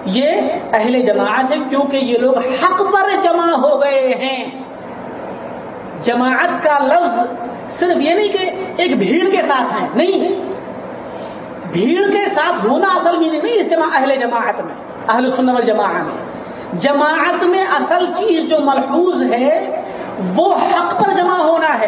یہ اہل جماعت ہے کیونکہ یہ لوگ حق پر جمع ہو گئے ہیں۔ جماعت کا لفظ صرف یہ نہیں کہ ایک بھیڑ کے ساتھ ہیں، نہیں۔ بھیڑ کے ساتھ ہونا اصل بھی نہیں اس جماع اہل جماعت میں، اہل سن جماع میں۔ جماعت میں اصل چیز جو ملحوظ ہے، وہ حق پر جمع ہونا ہے۔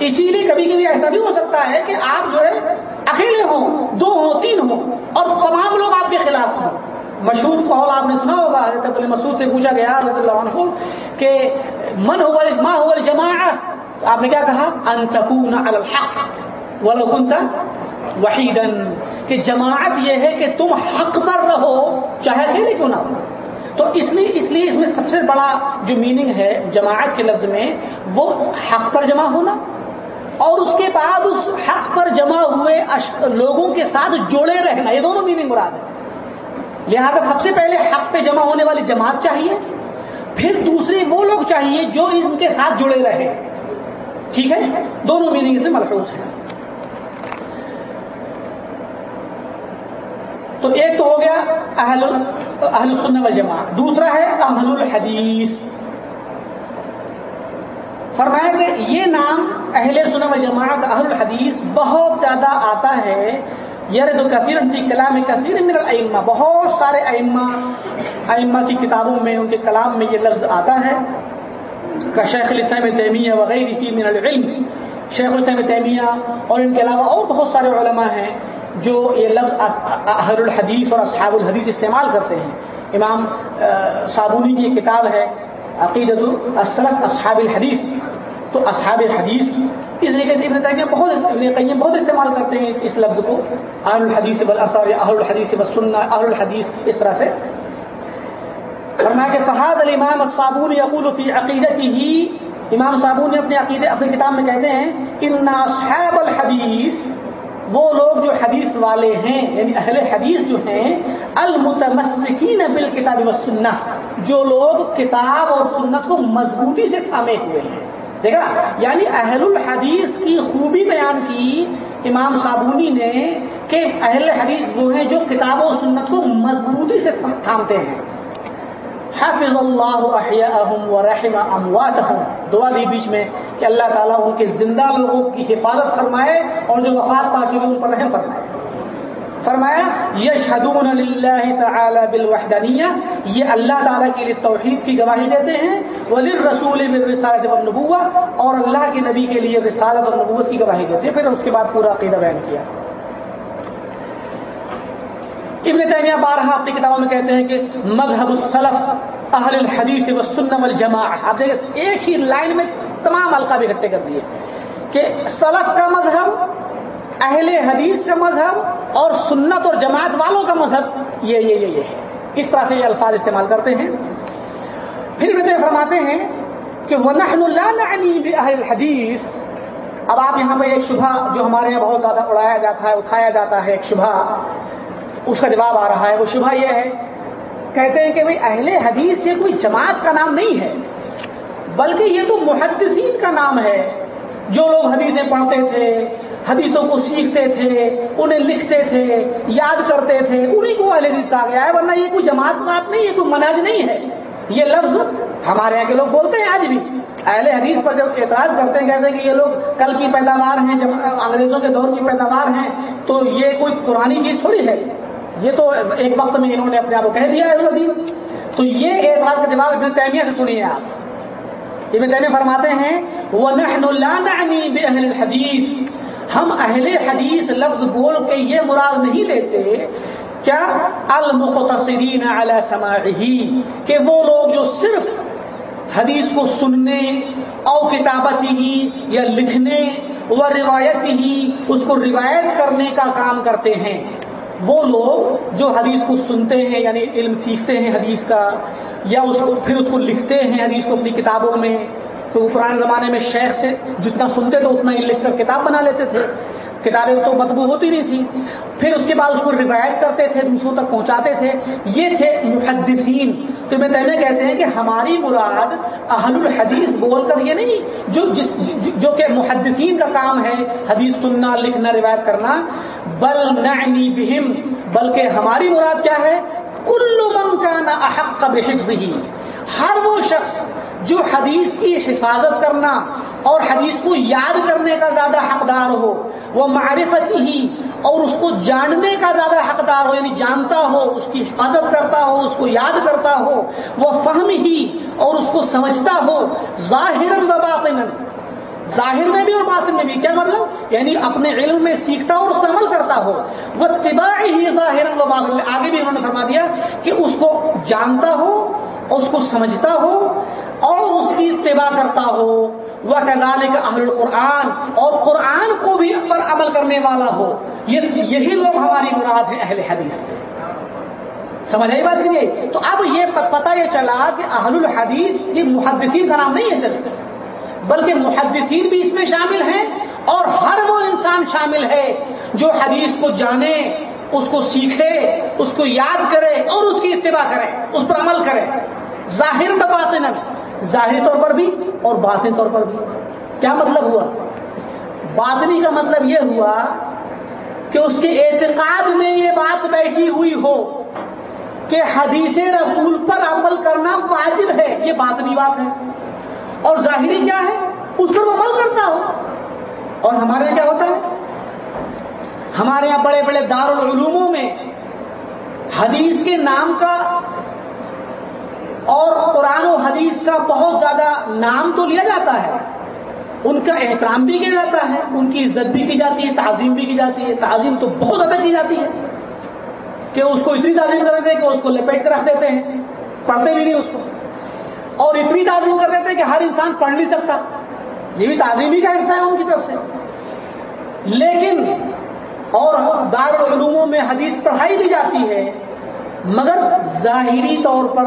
اسی لیے کبھی کبھی ایسا بھی ہو سکتا ہے کہ آپ جو ہے، اکیلے ہوں، دو ہوں، تین ہوں، اور تمام لوگ آپ کے خلاف ہوں۔ مشہور قول آپ نے سنا ہوگا، حضرت مسعود سے پوچھا گیا، رضی اللہ عنہ، کہ من ہو ہو جماعت آپ نے کیا کہا؟ انتقون الحق. ولو كنت کہ جماعت یہ ہے کہ تم حق پر رہو، چاہے اکیلے کیوں نہ ہو. تو اس لیے اس لیے اس میں سب سے بڑا جو میننگ ہے جماعت کے لفظ میں، وہ حق پر جمع ہونا. اور اس کے بعد اس حق پر جمع ہوئے لوگوں کے ساتھ جوڑے رہنا. یہ دونوں میننگ مراد ہے لہذا سب سے پہلے حق پہ جمع ہونے والی جماعت چاہیے، پھر دوسرے وہ لوگ چاہیے جو ان کے ساتھ جڑے رہے. ٹھیک ہے؟ دونوں میننگ سے ملحوظ ہیں۔ تو ایک تو ہو گیا اہل اہل سنہ والجماع دوسرا ہے اہل الحدیث۔ فرمایا کہ یہ نام اہل سنہ والجماع کا اہل الحدیث بہت زیادہ آتا ہے۔ یار تو کثیر ان کی کلام کثیر من الائمہ، بہت سارے ائمہ ائمہ کی کتابوں میں، ان کے کلام میں یہ لفظ آتا ہے۔ کا شیخ الاسلام تیمیہ وغیرہ من العلم. شیخ الاسلام تیمیہ اور ان کے علاوہ اور بہت سارے علماء ہیں، جو یہ لفظ اہل الحدیث اور اصحاب الحدیث استعمال کرتے ہیں. امام صابونی کی کتاب ہے عقیدت السلف اصحاب الحدیث تو اصحاب الحدیث اس طریقے سے ابن تیمیہ بہت ابن قیم بہت استعمال کرتے ہیں اس لفظ کو. اہل الحدیث بل اثر اہل الحدیث بس سننا اہل الحدیث اس طرح سے فرمایا کہ فہاد الامام الصابون یقول فی عقیدته امام صابون نے اپنے عقیدے، اپنی کتاب میں کہتے ہیں ان صحیب الحدیث وہ لوگ جو حدیث والے ہیں یعنی اہل حدیث جو ہیں، المتمسکین بال کتاب سننا جو لوگ کتاب اور سنت کو مضبوطی سے تھامے ہوئے ہیں۔ دیکھا یعنی اہل الحدیث کی خوبی بیان کی، امام صابونی نے کہ اہل حدیث وہ ہیں جو کتاب و سنت کو مضبوطی سے تھامتے ہیں۔ حافظ اللہ و رحم امواتہم۔ دعا دی بیچ میں کہ اللہ تعالیٰ ان کے زندہ لوگوں کی حفاظت فرمائے اور جو وفات پا چکے ان پر رحم فرمائے۔ فرمایا، یشہدون للہ تعالی بالوحدانیہ۔ یہ اللہ تعالیٰ کے لیے توحید کی گواہی دیتے ہیں۔ وللرسول بالرسالت والنبوہ اور اللہ کے نبی کے لیے رسالت اور نبوت کی گواہی دیتے ہیں۔ پھر اس کے بعد پورا عقیدہ بیان کیا۔ ابن تیمیہ بارہا اپنی کتابوں میں کہتے ہیں کہ مذہب السلف، اہل الحدیث و سنم الجماع آپ دیکھیں، ایک ہی لائن میں تمام القاب اکٹھے کر دیے کہ سلف کا مذہب، اہل حدیث کا مذہب اور سنت اور جماعت والوں کا مذہب، یہ یہ یہ یہ ہے۔ اس طرح سے یہ الفاظ استعمال کرتے ہیں۔ پھر ابن فرماتے ہیں کہ وَنَحْنُ لَا نَعْنِي اب آپ یہاں پہ ایک شبہ جو ہمارے یہاں بہت زیادہ اڑایا جاتا ہے، اٹھایا جاتا ہے، ایک شبہ۔ اس کا جواب آ رہا ہے، وہ شبہ یہ ہے، کہتے ہیں کہ بھائی اہل حدیث یہ کوئی جماعت کا نام نہیں ہے، بلکہ یہ تو محدثین کا نام ہے، جو لوگ حدیثیں پڑھتے تھے، حدیثوں کو سیکھتے تھے، انہیں لکھتے تھے، یاد کرتے تھے انہیں کو اہل حدیث کہا گیا ہے، ورنہ یہ کوئی جماعت بات نہیں، یہ کوئی مناج نہیں ہے۔ یہ لفظ ہمارے یہاں کے لوگ بولتے ہیں، آج بھی۔ اہل حدیث پر جب اعتراض کرتے ہیں، کہتے ہیں کہ یہ لوگ کل کی پیداوار ہیں، جب انگریزوں کے دور کی پیداوار ہیں، تو یہ کوئی پرانی چیز تھوڑی ہے۔ یہ تو ایک وقت میں انہوں نے اپنے آپ کو کہہ دیا ہے حدیث تو یہ اعتراض کا جواب ابن تیمیہ سے سنیے آپ۔ ابن تیمیہ فرماتے ہیں وہ الحدیث ہم اہل حدیث لفظ بول کے یہ مراد نہیں لیتے، کیا؟ المختصرین علی سماعی کہ وہ لوگ جو صرف حدیث کو سننے اور کتابت ہی یا لکھنے و روایت ہی اس کو روایت کرنے کا کام کرتے ہیں۔ وہ لوگ جو حدیث کو سنتے ہیں یعنی علم سیکھتے ہیں حدیث کا، یا اس کو پھر اس کو لکھتے ہیں حدیث کو اپنی کتابوں میں، تو وہ پرانے زمانے میں شیخ سے جتنا سنتے تھے اتنا ہی لکھ کر کتاب بنا لیتے تھے۔ کتابیں تو مطبوع ہوتی نہیں تھی۔ پھر اس کے بعد اس کو روایت کرتے تھے، دوسروں تک پہنچاتے تھے۔ یہ تھے محدثین۔ تو میں تینے کہتے ہیں کہ ہماری مراد اہل الحدیث بول کر یہ نہیں، جو جس، جو کہ محدثین کا کام ہے حدیث سننا، لکھنا، روایت کرنا، بل نعنی بہم، بلکہ ہماری مراد کیا ہے؟ کل من کا نہ احق بحفظ ہر وہ شخص جو حدیث کی حفاظت کرنا اور حدیث کو یاد کرنے کا زیادہ حقدار ہو، وہ معرفت ہی اور اس کو جاننے کا زیادہ حقدار ہو یعنی جانتا ہو، اس کی حفاظت کرتا ہو، اس کو یاد کرتا ہو، وہ فہم ہی اور اس کو سمجھتا ہو ظاہر و باطن ظاہر میں بھی اور باطن میں بھی، کیا مطلب؟ یعنی اپنے علم میں سیکھتا ہو اور اس پر عمل کرتا ہو۔ وہ طباع ہی ظاہر و باطن میں آگے بھی انہوں نے فرما دیا کہ اس کو جانتا ہو اور اس کو سمجھتا ہو اور اس کی اتباع کرتا ہو۔ وہ کزانے کا اہل القرآن اور قرآن کو بھی پر عمل کرنے والا ہو۔ یہ یہی لوگ ہماری مراد ہیں اہل حدیث سے۔ سمجھ آئی بات کریے تو اب یہ پتہ یہ چلا کہ اہل الحدیث یہ محدثین کا نام نہیں ہے صرف، بلکہ محدثین بھی اس میں شامل ہیں اور ہر وہ انسان شامل ہے جو حدیث کو جانے، اس کو سیکھے، اس کو یاد کرے اور اس کی اتباع کرے، اس پر عمل کرے۔ ظاہر دباتے نہ ظاہری طور پر بھی اور باطنی طور پر بھی۔ کیا مطلب ہوا؟ باطنی کا مطلب یہ ہوا کہ اس کے اعتقاد میں یہ بات بیٹھی ہوئی ہو کہ حدیث رسول پر عمل کرنا واجب ہے، یہ باطنی بات ہے۔ اور ظاہری کیا ہے؟ اس پر عمل کرتا ہو اور ہمارے یہاں کیا ہوتا ہے؟ ہمارے یہاں بڑے بڑے دارالعلوموں میں حدیث کے نام کا اور قرآن و حدیث کا بہت زیادہ نام تو لیا جاتا ہے۔ ان کا احترام بھی کیا جاتا ہے، ان کی عزت بھی کی جاتی ہے، تعظیم بھی کی جاتی ہے۔ تعظیم تو بہت زیادہ کی جاتی ہے کہ اس کو اتنی تعظیم کر دیتے ہیں کہ اس کو لپیٹ کر رکھ دیتے ہیں۔ پڑھتے بھی نہیں اس کو۔ اور اتنی تعظیم کر دیتے ہیں کہ ہر انسان پڑھ نہیں سکتا۔ یہ بھی تعظیمی کا حصہ ہے ان کی طرف سے۔ لیکن اور دارالعلوموں میں حدیث پڑھائی بھی جاتی ہے، مگر ظاہری طور پر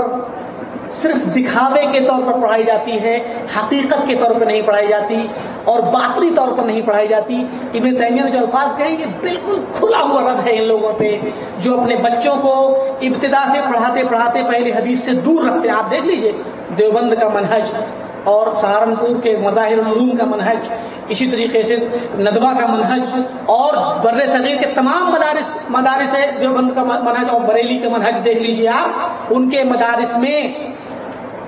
صرف دکھاوے کے طور پر پڑھائی جاتی ہے، حقیقت کے طور پر نہیں پڑھائی جاتی اور باطنی طور پر نہیں پڑھائی جاتی۔ ابن تیمیہ نے جو الفاظ کہیں گے، بالکل کھلا ہوا رد ہے ان لوگوں پہ جو اپنے بچوں کو ابتدا سے پڑھاتے پڑھاتے پہلے حدیث سے دور رکھتے ہیں۔ آپ دیکھ لیجیے، دیوبند کا منہج۔ اور سہارنپور کے مظاہر العلوم کا منہج اسی طریقے سے ندوہ کا منہج اور بر صغیر کے تمام مدارس مدارس ہے دیوبند کا منہج اور بریلی کا منہج دیکھ لیجیے آپ ان کے مدارس میں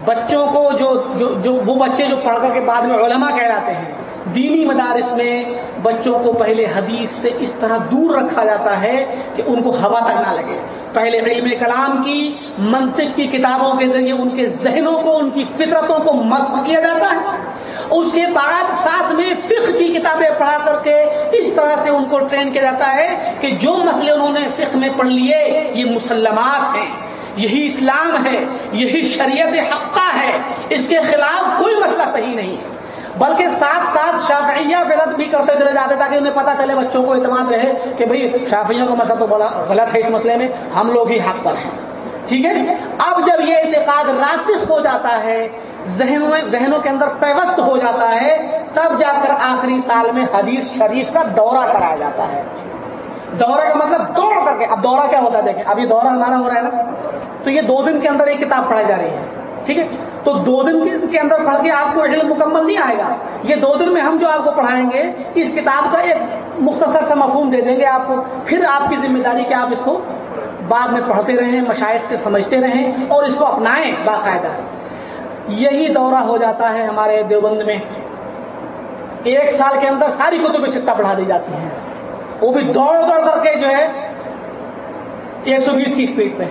بچوں کو جو جو, جو وہ بچے جو پڑھ کر کے بعد میں علماء کہلاتے ہیں۔ دینی مدارس میں بچوں کو پہلے حدیث سے اس طرح دور رکھا جاتا ہے کہ ان کو ہوا تک نہ لگے۔ پہلے علم کلام کی، منطق کی کتابوں کے ذریعے ان کے ذہنوں کو، ان کی فطرتوں کو مست کیا جاتا ہے۔ اس کے بعد ساتھ میں فقہ کی کتابیں پڑھا کر کے اس طرح سے ان کو ٹرین کیا جاتا ہے کہ جو مسئلے انہوں نے فقہ میں پڑھ لیے، یہ مسلمات ہیں۔ یہی اسلام ہے، یہی شریعت حقہ ہے۔ اس کے خلاف کوئی مسئلہ صحیح نہیں ہے۔ بلکہ ساتھ ساتھ شافعیہ پہ رد بھی کرتے چلے جاتے تاکہ انہیں پتا چلے بچوں کو اعتماد رہے کہ بھئی شافعیوں کا مسئلہ تو بڑا غلط ہے اس مسئلے میں، ہم لوگ ہی حق پر ہیں۔ ٹھیک ہے؟ اب جب یہ اعتقاد راسخ ہو جاتا ہے، ذہنوں ذہنوں کے اندر پیوست ہو جاتا ہے، تب جا کر آخری سال میں حدیث شریف کا دورہ کرایا جاتا ہے۔ دورہ کا مطلب دوڑ کر کے اب دورہ کیا ہوتا ہے دیکھیں، اب یہ دورہ ہمارا ہو رہا ہے نا۔ تو یہ دو دن کے اندر ایک کتاب پڑھائی جا رہی ہے۔ ٹھیک ہے؟ تو دو دن کے اندر پڑھ کے آپ کو علم مکمل نہیں آئے گا۔ یہ دو دن میں ہم جو آپ کو پڑھائیں گے، اس کتاب کا ایک مختصر سا مفہوم دے دیں گے آپ کو۔ پھر آپ کی ذمہ داری کہ آپ اس کو بعد میں پڑھتے رہیں، مشاہد سے سمجھتے رہیں اور اس کو اپنائیں باقاعدہ۔ یہی دورہ ہو جاتا ہے ہمارے دیوبند میں۔ ایک سال کے اندر ساری کتب سکتا پڑھا دی جاتی ہیں۔ وہ بھی دوڑ دوڑ کر کے جو ہے، ایک سو بیس کی اسپیڈ پہ۔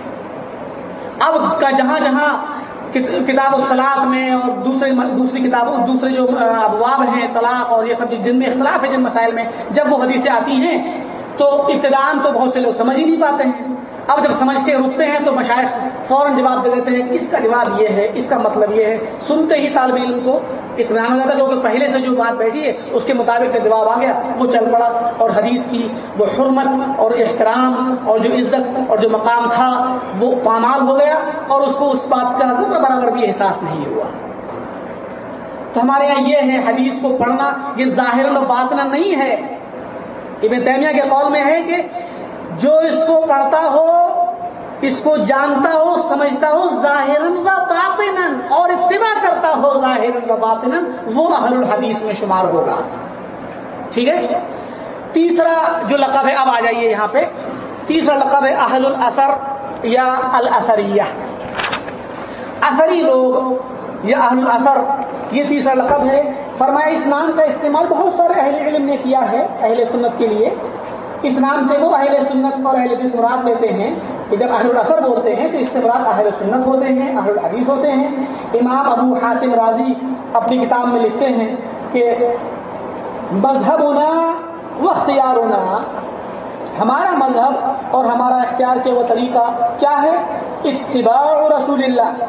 اب کا جہاں جہاں کتاب الصلاق میں اور دوسرے دوسری کتابوں دوسرے جو ابواب ہیں، طلاق اور یہ سب جن میں اختلاف ہے جن مسائل میں، جب وہ حدیثیں آتی ہیں تو ابتدان تو بہت سے لوگ سمجھ ہی نہیں پاتے ہیں۔ اب جب سمجھ کے رکتے ہیں تو مشاعر فوراً جواب دے دیتے ہیں، کس کا جواب یہ ہے؟ اس کا مطلب یہ ہے۔ سنتے ہی طالب علم کو اطمینان ہو جاتا کیونکہ پہلے سے جو بات بیٹھی ہے، اس کے مطابق جواب آ گیا۔ وہ چل پڑا اور حدیث کی وہ حرمت اور احترام اور جو عزت اور جو مقام تھا، وہ پامال ہو گیا اور اس کو اس بات کا ذرا برابر بھی احساس نہیں ہوا۔ تو ہمارے یہاں یہ ہے، حدیث کو پڑھنا یہ ظاہر و باطنا نہیں ہے۔ ابن تیمیہ کے قول میں ہے کہ جو اس کو پڑھتا ہو، اس کو جانتا ہو، سمجھتا ہو ظاہر و باطن اور اتباع کرتا ہو ظاہر و باطن وہ اہل الحدیث میں شمار ہوگا۔ ٹھیک ہے؟ تیسرا جو لقب ہے، اب آ جائیے یہاں پہ۔ تیسرا لقب ہے، اہل الاثر یا الاثریہ۔ اثری لوگ یا اہل الاثر، یہ تیسرا لقب ہے۔ فرمایا، اس نام کا استعمال بہت سارے اہل علم نے کیا ہے، اہل سنت کے لیے۔ اس نام سے وہ اہل سنت اور اہل حدیث مراد لیتے ہیں کہ جب اہل الاثر بولتے ہیں تو اس سے مراد اہل سنت ہوتے ہیں، اہل الحدیث ہوتے ہیں۔ امام ابو حاتم راضی اپنی کتاب میں لکھتے ہیں کہ مذہب ہونا و اختیار ہونا ہمارا مذہب اور ہمارا اختیار کے وہ طریقہ کیا ہے؟ اتباع رسول اللہ۔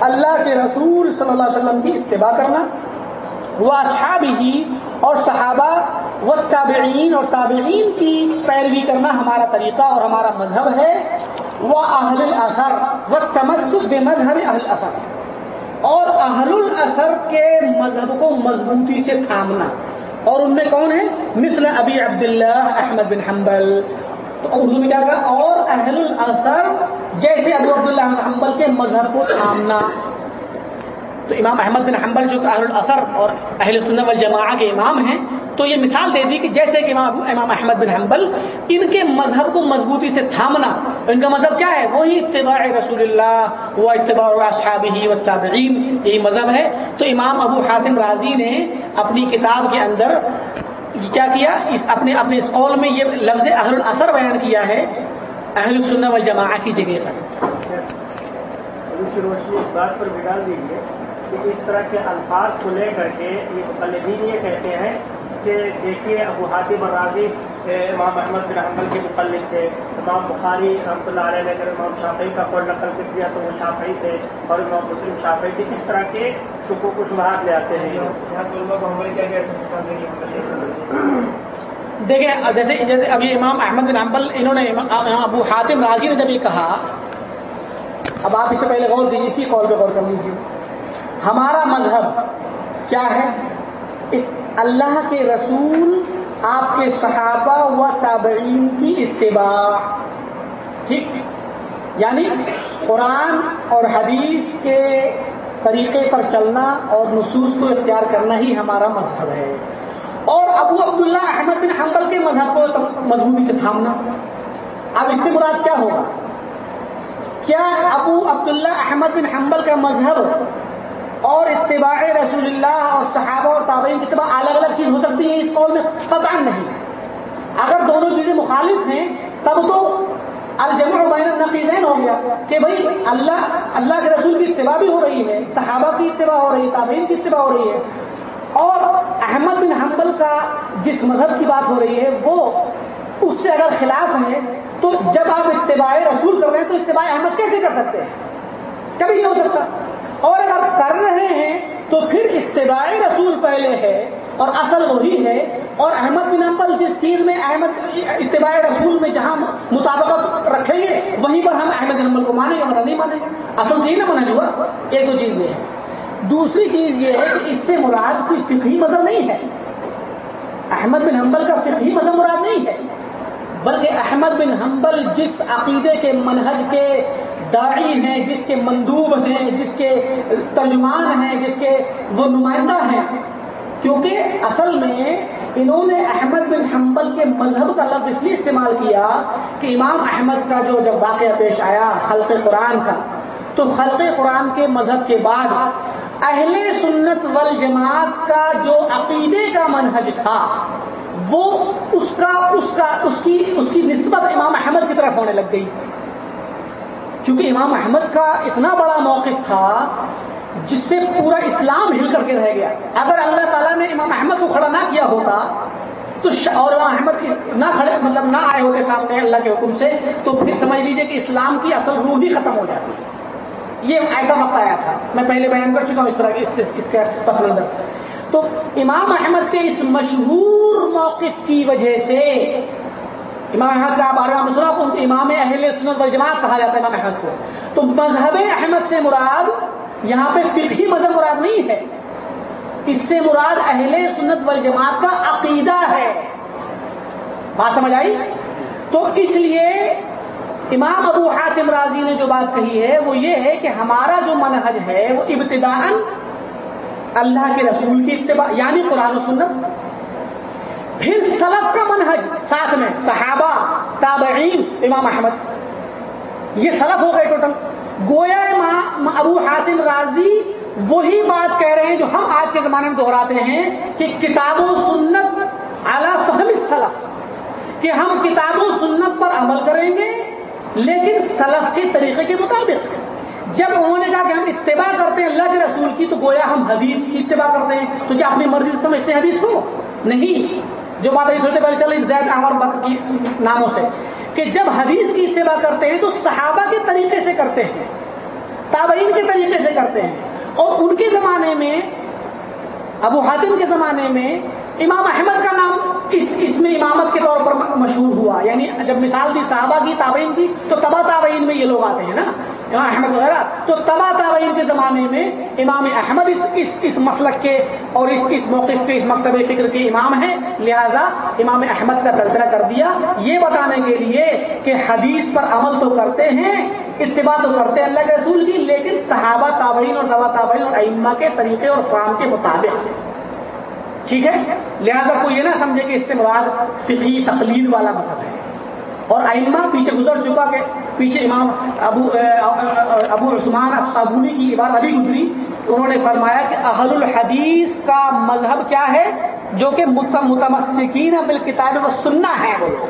اللہ کے رسول صلی اللہ علیہ وسلم کی اتباع کرنا۔ وہ اصحاب اور صحابہ وہ تابعین اور تابعین کی پیروی کرنا ہمارا طریقہ اور ہمارا مذہب ہے۔ وہ اہل الاثر وہ تمسک بے مذہب اہل اثر اور اہل الاثر کے مذہب کو مضبوطی سے تھامنا۔ اور ان میں کون ہے؟ مثل ابی عبداللہ احمد بن حنبل۔ تو اردو میں کیا کہا؟ اور اہل الاثر، جیسے ابو عبداللہ حنبل کے مذہب کو تھامنا۔ تو امام احمد بن حنبل جو اہل الاثر اور اہل سنت والجماع کے امام ہیں، تو یہ مثال دے دی کہ جیسے کہ امام امام احمد بن حنبل ان کے مذہب کو مضبوطی سے تھامنا، ان کا مذہب کیا ہے؟ وہی اتباع رسول اللہ وہ اتباع ہی و تابعین یہی مذہب ہے۔ تو امام ابو حاتم راضی نے اپنی کتاب کے اندر کیا کیا؟ اس اپنے اپنے اس قول میں یہ لفظ اہل الاثر بیان کیا ہے، اہل سنت والجماع کی جگہ پر۔ اس کہ اس طرح کے الفاظ کو لے کر کے یہ مقلدین یہ کہتے ہیں کہ دیکھیے ابو حاطم راضی امام احمد بن حمل کے مقلد تھے، امام بخاری رحمۃ اللہ علیہ نے اگر امام شافعی کا قول نقل کر دیا تو وہ شافعی تھے اور امام مسلم شافعی تھے۔ اس طرح کے شکو کو شبہات لے آتے ہیں۔ دیکھیں، جیسے جیسے ابھی امام احمد بن حنبل، انہوں نے ابو حاتم راضی نے جب یہ کہا، اب آپ اس سے پہلے غور دیجیے اسی قول پہ غور کر لیجیے۔ ہمارا مذہب کیا ہے؟ اللہ کے رسول، آپ کے صحابہ و تابعین کی اتباع۔ ٹھیک؟ یعنی قرآن اور حدیث کے طریقے پر چلنا اور نصوص کو اختیار کرنا ہی ہمارا مذہب ہے۔ اور ابو عبداللہ احمد بن حنبل کے مذہب کو مضبوطی سے تھامنا۔ اب اس سے مراد کیا ہوگا؟ کیا ابو عبداللہ احمد بن حنبل کا مذہب اور اتباع رسول اللہ اور صحابہ اور تابعین کی اتباع الگ الگ چیز ہو سکتی ہے، اس قول میں پتہ نہیں۔ اگر دونوں چیزیں مخالف ہیں، تب تو الجمع بین النقیزین ہو گیا کہ بھائی اللہ اللہ کے رسول کی اتباع بھی ہو رہی ہے، صحابہ کی اتباع ہو رہی ہے، تابعین کی اتباع ہو رہی ہے۔ اور احمد بن حنبل کا جس مذہب کی بات ہو رہی ہے، وہ اس سے اگر خلاف ہے تو جب آپ اتباع رسول کر رہے ہیں، تو اتباع احمد کیسے کر سکتے ہیں؟ کبھی نہیں ہو سکتا۔ اور اگر کر رہے ہیں تو پھر اتباع رسول پہلے ہے اور اصل وہی ہے اور احمد بن امبل جس چیز میں احمد اتباع رسول میں جہاں مطابقت رکھیں گے، وہیں پر ہم احمد بن امبل کو مانیں گے ہمارا نہیں مانیں گے۔ اصل یہی نہ مانا ہوا ایک دو چیز یہ ہے۔ دوسری چیز یہ ہے کہ اس سے مراد کوئی فقہی مذہب نہیں ہے۔ احمد بن حنبل کا فقہی مذہب مراد نہیں ہے۔ بلکہ احمد بن حنبل جس عقیدے کے منہج کے داعی ہیں، جس کے مندوب ہیں، جس کے ترجمان ہیں، جس کے وہ نمائندہ ہیں، کیونکہ اصل میں انہوں نے احمد بن حنبل کے مذہب کا لفظ اس لیے استعمال کیا کہ امام احمد کا جو جب واقعہ پیش آیا خلق قرآن کا، تو خلق قرآن کے مذہب کے بعد اہل سنت والجماعت کا جو عقیدے کا منہج تھا وہ اس کا اس کا، اس کی اس کی نسبت امام احمد کی طرف ہونے لگ گئی۔ کیونکہ امام احمد کا اتنا بڑا موقف تھا جس سے پورا اسلام ہل کر کے رہ گیا۔ اگر اللہ تعالیٰ نے امام احمد کو کھڑا نہ کیا ہوتا، تو اور امام احمد نہ کھڑے مطلب نہ آئے ہوتے سامنے اللہ کے حکم سے، تو پھر سمجھ لیجیے کہ اسلام کی اصل روح ہی ختم ہو جاتی۔ یہ ایسا وقت آیا تھا۔ میں پہلے بیان کر چکا ہوں اس طرح کی اس کا پس منظر تو امام احمد کے اس مشہور موقف کی وجہ سے امام احمد کا بارے میں کو امام اہل سنت والجماعت کہا جاتا ہے امام احمد کو۔ تو مذہب احمد سے مراد یہاں پہ فقہی مذہب مراد نہیں ہے۔ اس سے مراد اہل سنت والجماعت کا عقیدہ ہے۔ بات سمجھ آئی؟ تو اس لیے امام ابو حاتم راضی نے جو بات کہی ہے وہ یہ ہے کہ ہمارا جو منہج ہے وہ ابتدا اللہ کے رسول کی اتباع یعنی قرآن و سنت۔ پھر سلف کا منہج ساتھ میں، صحابہ، تابعین، امام احمد۔ یہ سلف ہو گئے ٹوٹل۔ گویا ابو حاتم راضی وہی بات کہہ رہے ہیں جو ہم آج کے زمانے میں دہراتے ہیں کہ کتاب و سنت اعلی فہم سلف کہ ہم کتاب و سنت پر عمل کریں گے، لیکن سلف کے طریقے کے مطابق۔ جب انہوں نے کہا کہ ہم اتباع کرتے ہیں اللہ کے رسول کی، تو گویا ہم حدیث کی اتباع کرتے ہیں۔ تو کیا اپنی مرضی سے سمجھتے ہیں حدیث کو؟ نہیں۔ جو بات سوچتے پہلے چل زید احمد بک کی ناموں سے، کہ جب حدیث کی اتباع کرتے ہیں، تو صحابہ کے طریقے سے کرتے ہیں، تابعین کے طریقے سے کرتے ہیں۔ اور ان کے زمانے میں، ابو حاتم کے زمانے میں امام احمد کا نام اس اس میں امامت کے طور پر مشہور ہوا۔ یعنی جب مثال دی صحابہ کی، تابعین کی، تو تبا تابعین میں یہ لوگ آتے ہیں نا۔ امام احمد وغیرہ۔ تو تبا تابعین کے زمانے میں امام احمد اس اس, اس مسلک کے اور اس اس موقف کے اس مکتب فکر کے امام ہیں۔ لہذا امام احمد کا تذکرہ کر دیا۔ یہ بتانے کے لیے کہ حدیث پر عمل تو کرتے ہیں اتباع تو کرتے ہیں اللہ کے رسول کی لیکن صحابہ تابعین اور تبا تابعین اور ائمہ کے طریقے اور فرام کے مطابق ٹھیک ہے؟ لہذا کوئی یہ نہ سمجھے کہ اس سے مراد فقی تقلید والا مذہب ہے۔ اور ائمہ پیچھے گزر چکا کہ پیچھے امام ابو ابو عثمان صابونی کی بات ابھی گزری، انہوں نے فرمایا کہ اہل الحدیث کا مذہب کیا ہے؟ جو کہ متمسکین بال کتاب و سننا ہے وہ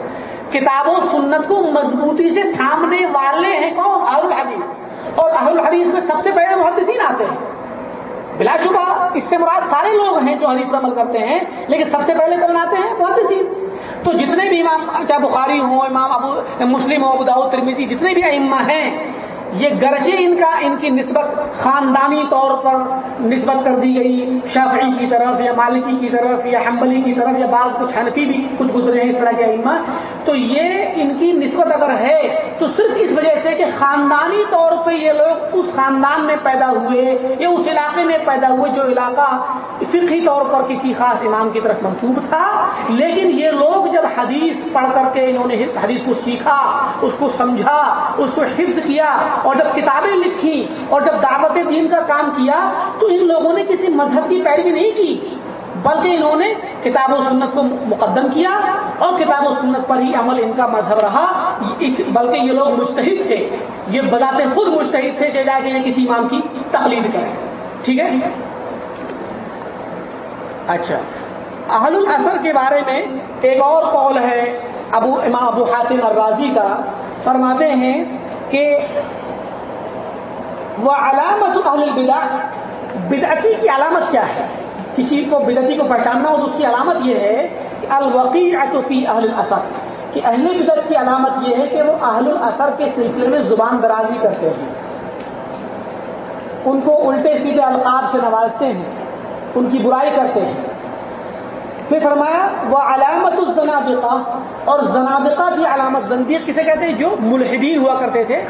کتاب و سنت کو مضبوطی سے تھامنے والے ہیں کون؟ اہل الحدیث اور اہل الحدیث میں سب سے پہلے محدثین آتے ہیں۔ بلا شبہ اس سے مراد سارے لوگ ہیں جو حدیث پر عمل کرتے ہیں، لیکن سب سے پہلے تو آتے ہیں محدثین۔ تو جتنے بھی امام، چاہے بخاری ہوں، امام ابو، مسلم ہو ابو داؤد ترمیزی جتنے بھی ائمہ ہیں یہ گرچہ ان کا، ان کی نسبت خاندانی طور پر نسبت کر دی گئی، شافعی کی طرف یا مالکی کی طرف یا حمبلی کی طرف یا بعض کچھ حنفی بھی کچھ گزرے ہیں اس طرح کے علما تو یہ ان کی نسبت اگر ہے، تو صرف اس وجہ سے کہ خاندانی طور پہ یہ لوگ اس خاندان میں پیدا ہوئے، یا اس علاقے میں پیدا ہوئے جو علاقہ فقہی طور پر کسی خاص امام کی طرف منسوب تھا۔ لیکن یہ لوگ جب حدیث پڑھ کر کے انہوں نے حدیث کو سیکھا، اس کو سمجھا، اس کو حفظ کیا اور جب کتابیں لکھی اور جب دعوت دین کا کام کیا تو ان لوگوں نے کسی مذہب کی پیروی نہیں کی، بلکہ انہوں نے کتاب و سنت کو مقدم کیا اور کتاب و سنت پر ہی عمل ان کا مذہب رہا۔ اس، بلکہ یہ لوگ مستحد تھے۔ یہ بذات خود مستحد تھے کہ جا کے یہ کسی امام کی تقلید کریں۔ ٹھیک ہے؟ اچھا۔ اہل الاثر کے بارے میں ایک اور قول ہے، ابو امام ابو حاتم الرازی کا۔ فرماتے ہیں کہ وہ علامت اہل البدع. بدعتی کی علامت کیا ہے؟ کسی کو بدعتی کو پہچاننا ہو تو اس کی علامت یہ ہے کہ الوقی فی اہل الاثر. کہ اہل بدعت کی علامت یہ ہے کہ وہ اہل الاثر کے سلسلے میں زبان درازی کرتے ہیں. ان کو الٹے سیدھے القاب سے نوازتے ہیں. ان کی برائی کرتے ہیں. پھر فرمایا وہ علامت الزنادقہ اور زنادقہ کی علامت زندیق کسے کہتے ہیں؟ جو ملحدین ہوا کرتے تھے.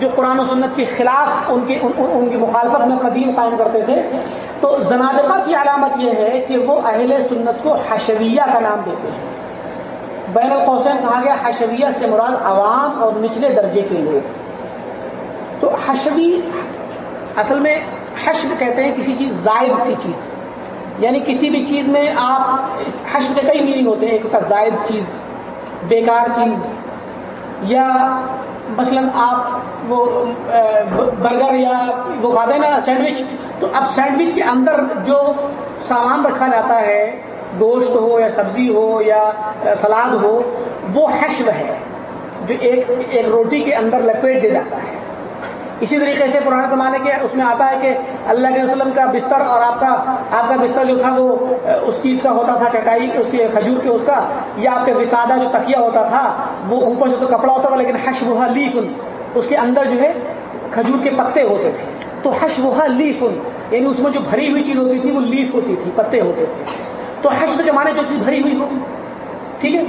جو قرآن و سنت کے خلاف ان کی ان کی مخالفت میں اپنا دین قائم کرتے تھے، تو زنادقہ کی علامت یہ ہے کہ وہ اہل سنت کو حشویہ کا نام دیتے ہیں۔ بین القوسین کہا گیا، حشویہ سے مراد عوام اور نچلے درجے کے لوگ۔ تو حشوی اصل میں حشب کہتے ہیں کسی چیز، زائد سی چیز۔ یعنی کسی بھی چیز میں آپ حشب کے کئی میننگ ہوتے ہیں۔ ایک ہوتا زائد چیز، بیکار چیز، یا مثلا آپ وہ برگر یا وہ کھاتے ہیں نا سینڈوچ، تو اب سینڈوچ کے اندر جو سامان رکھا جاتا ہے، گوشت ہو یا سبزی ہو یا سلاد ہو، وہ حشو ہے، جو ایک ایک روٹی کے اندر لپیٹ دے جاتا ہے۔ اسی طریقے سے پرانے زمانے کے اس میں آتا ہے کہ اللہ کے وسلم کا بستر اور آپ کا آپ کا بستر جو تھا وہ اس چیز کا ہوتا تھا، چٹائی اس کے کھجور کے اس کا، یا آپ کے وسادہ جو تکیا ہوتا تھا، وہ اوپر سے تو کپڑا ہوتا تھا، لیکن حش وہ لیفن، اس کے اندر جو ہے کھجور کے پتے ہوتے تھے۔ تو حش وہ لیفن یعنی اس میں جو بھری ہوئی چیز ہوتی تھی، وہ لیف ہوتی تھی، پتے ہوتے تھے۔ تو حشر کے معنی جو چیز بھری ہوئی ہوگی ٹھیک ہے؟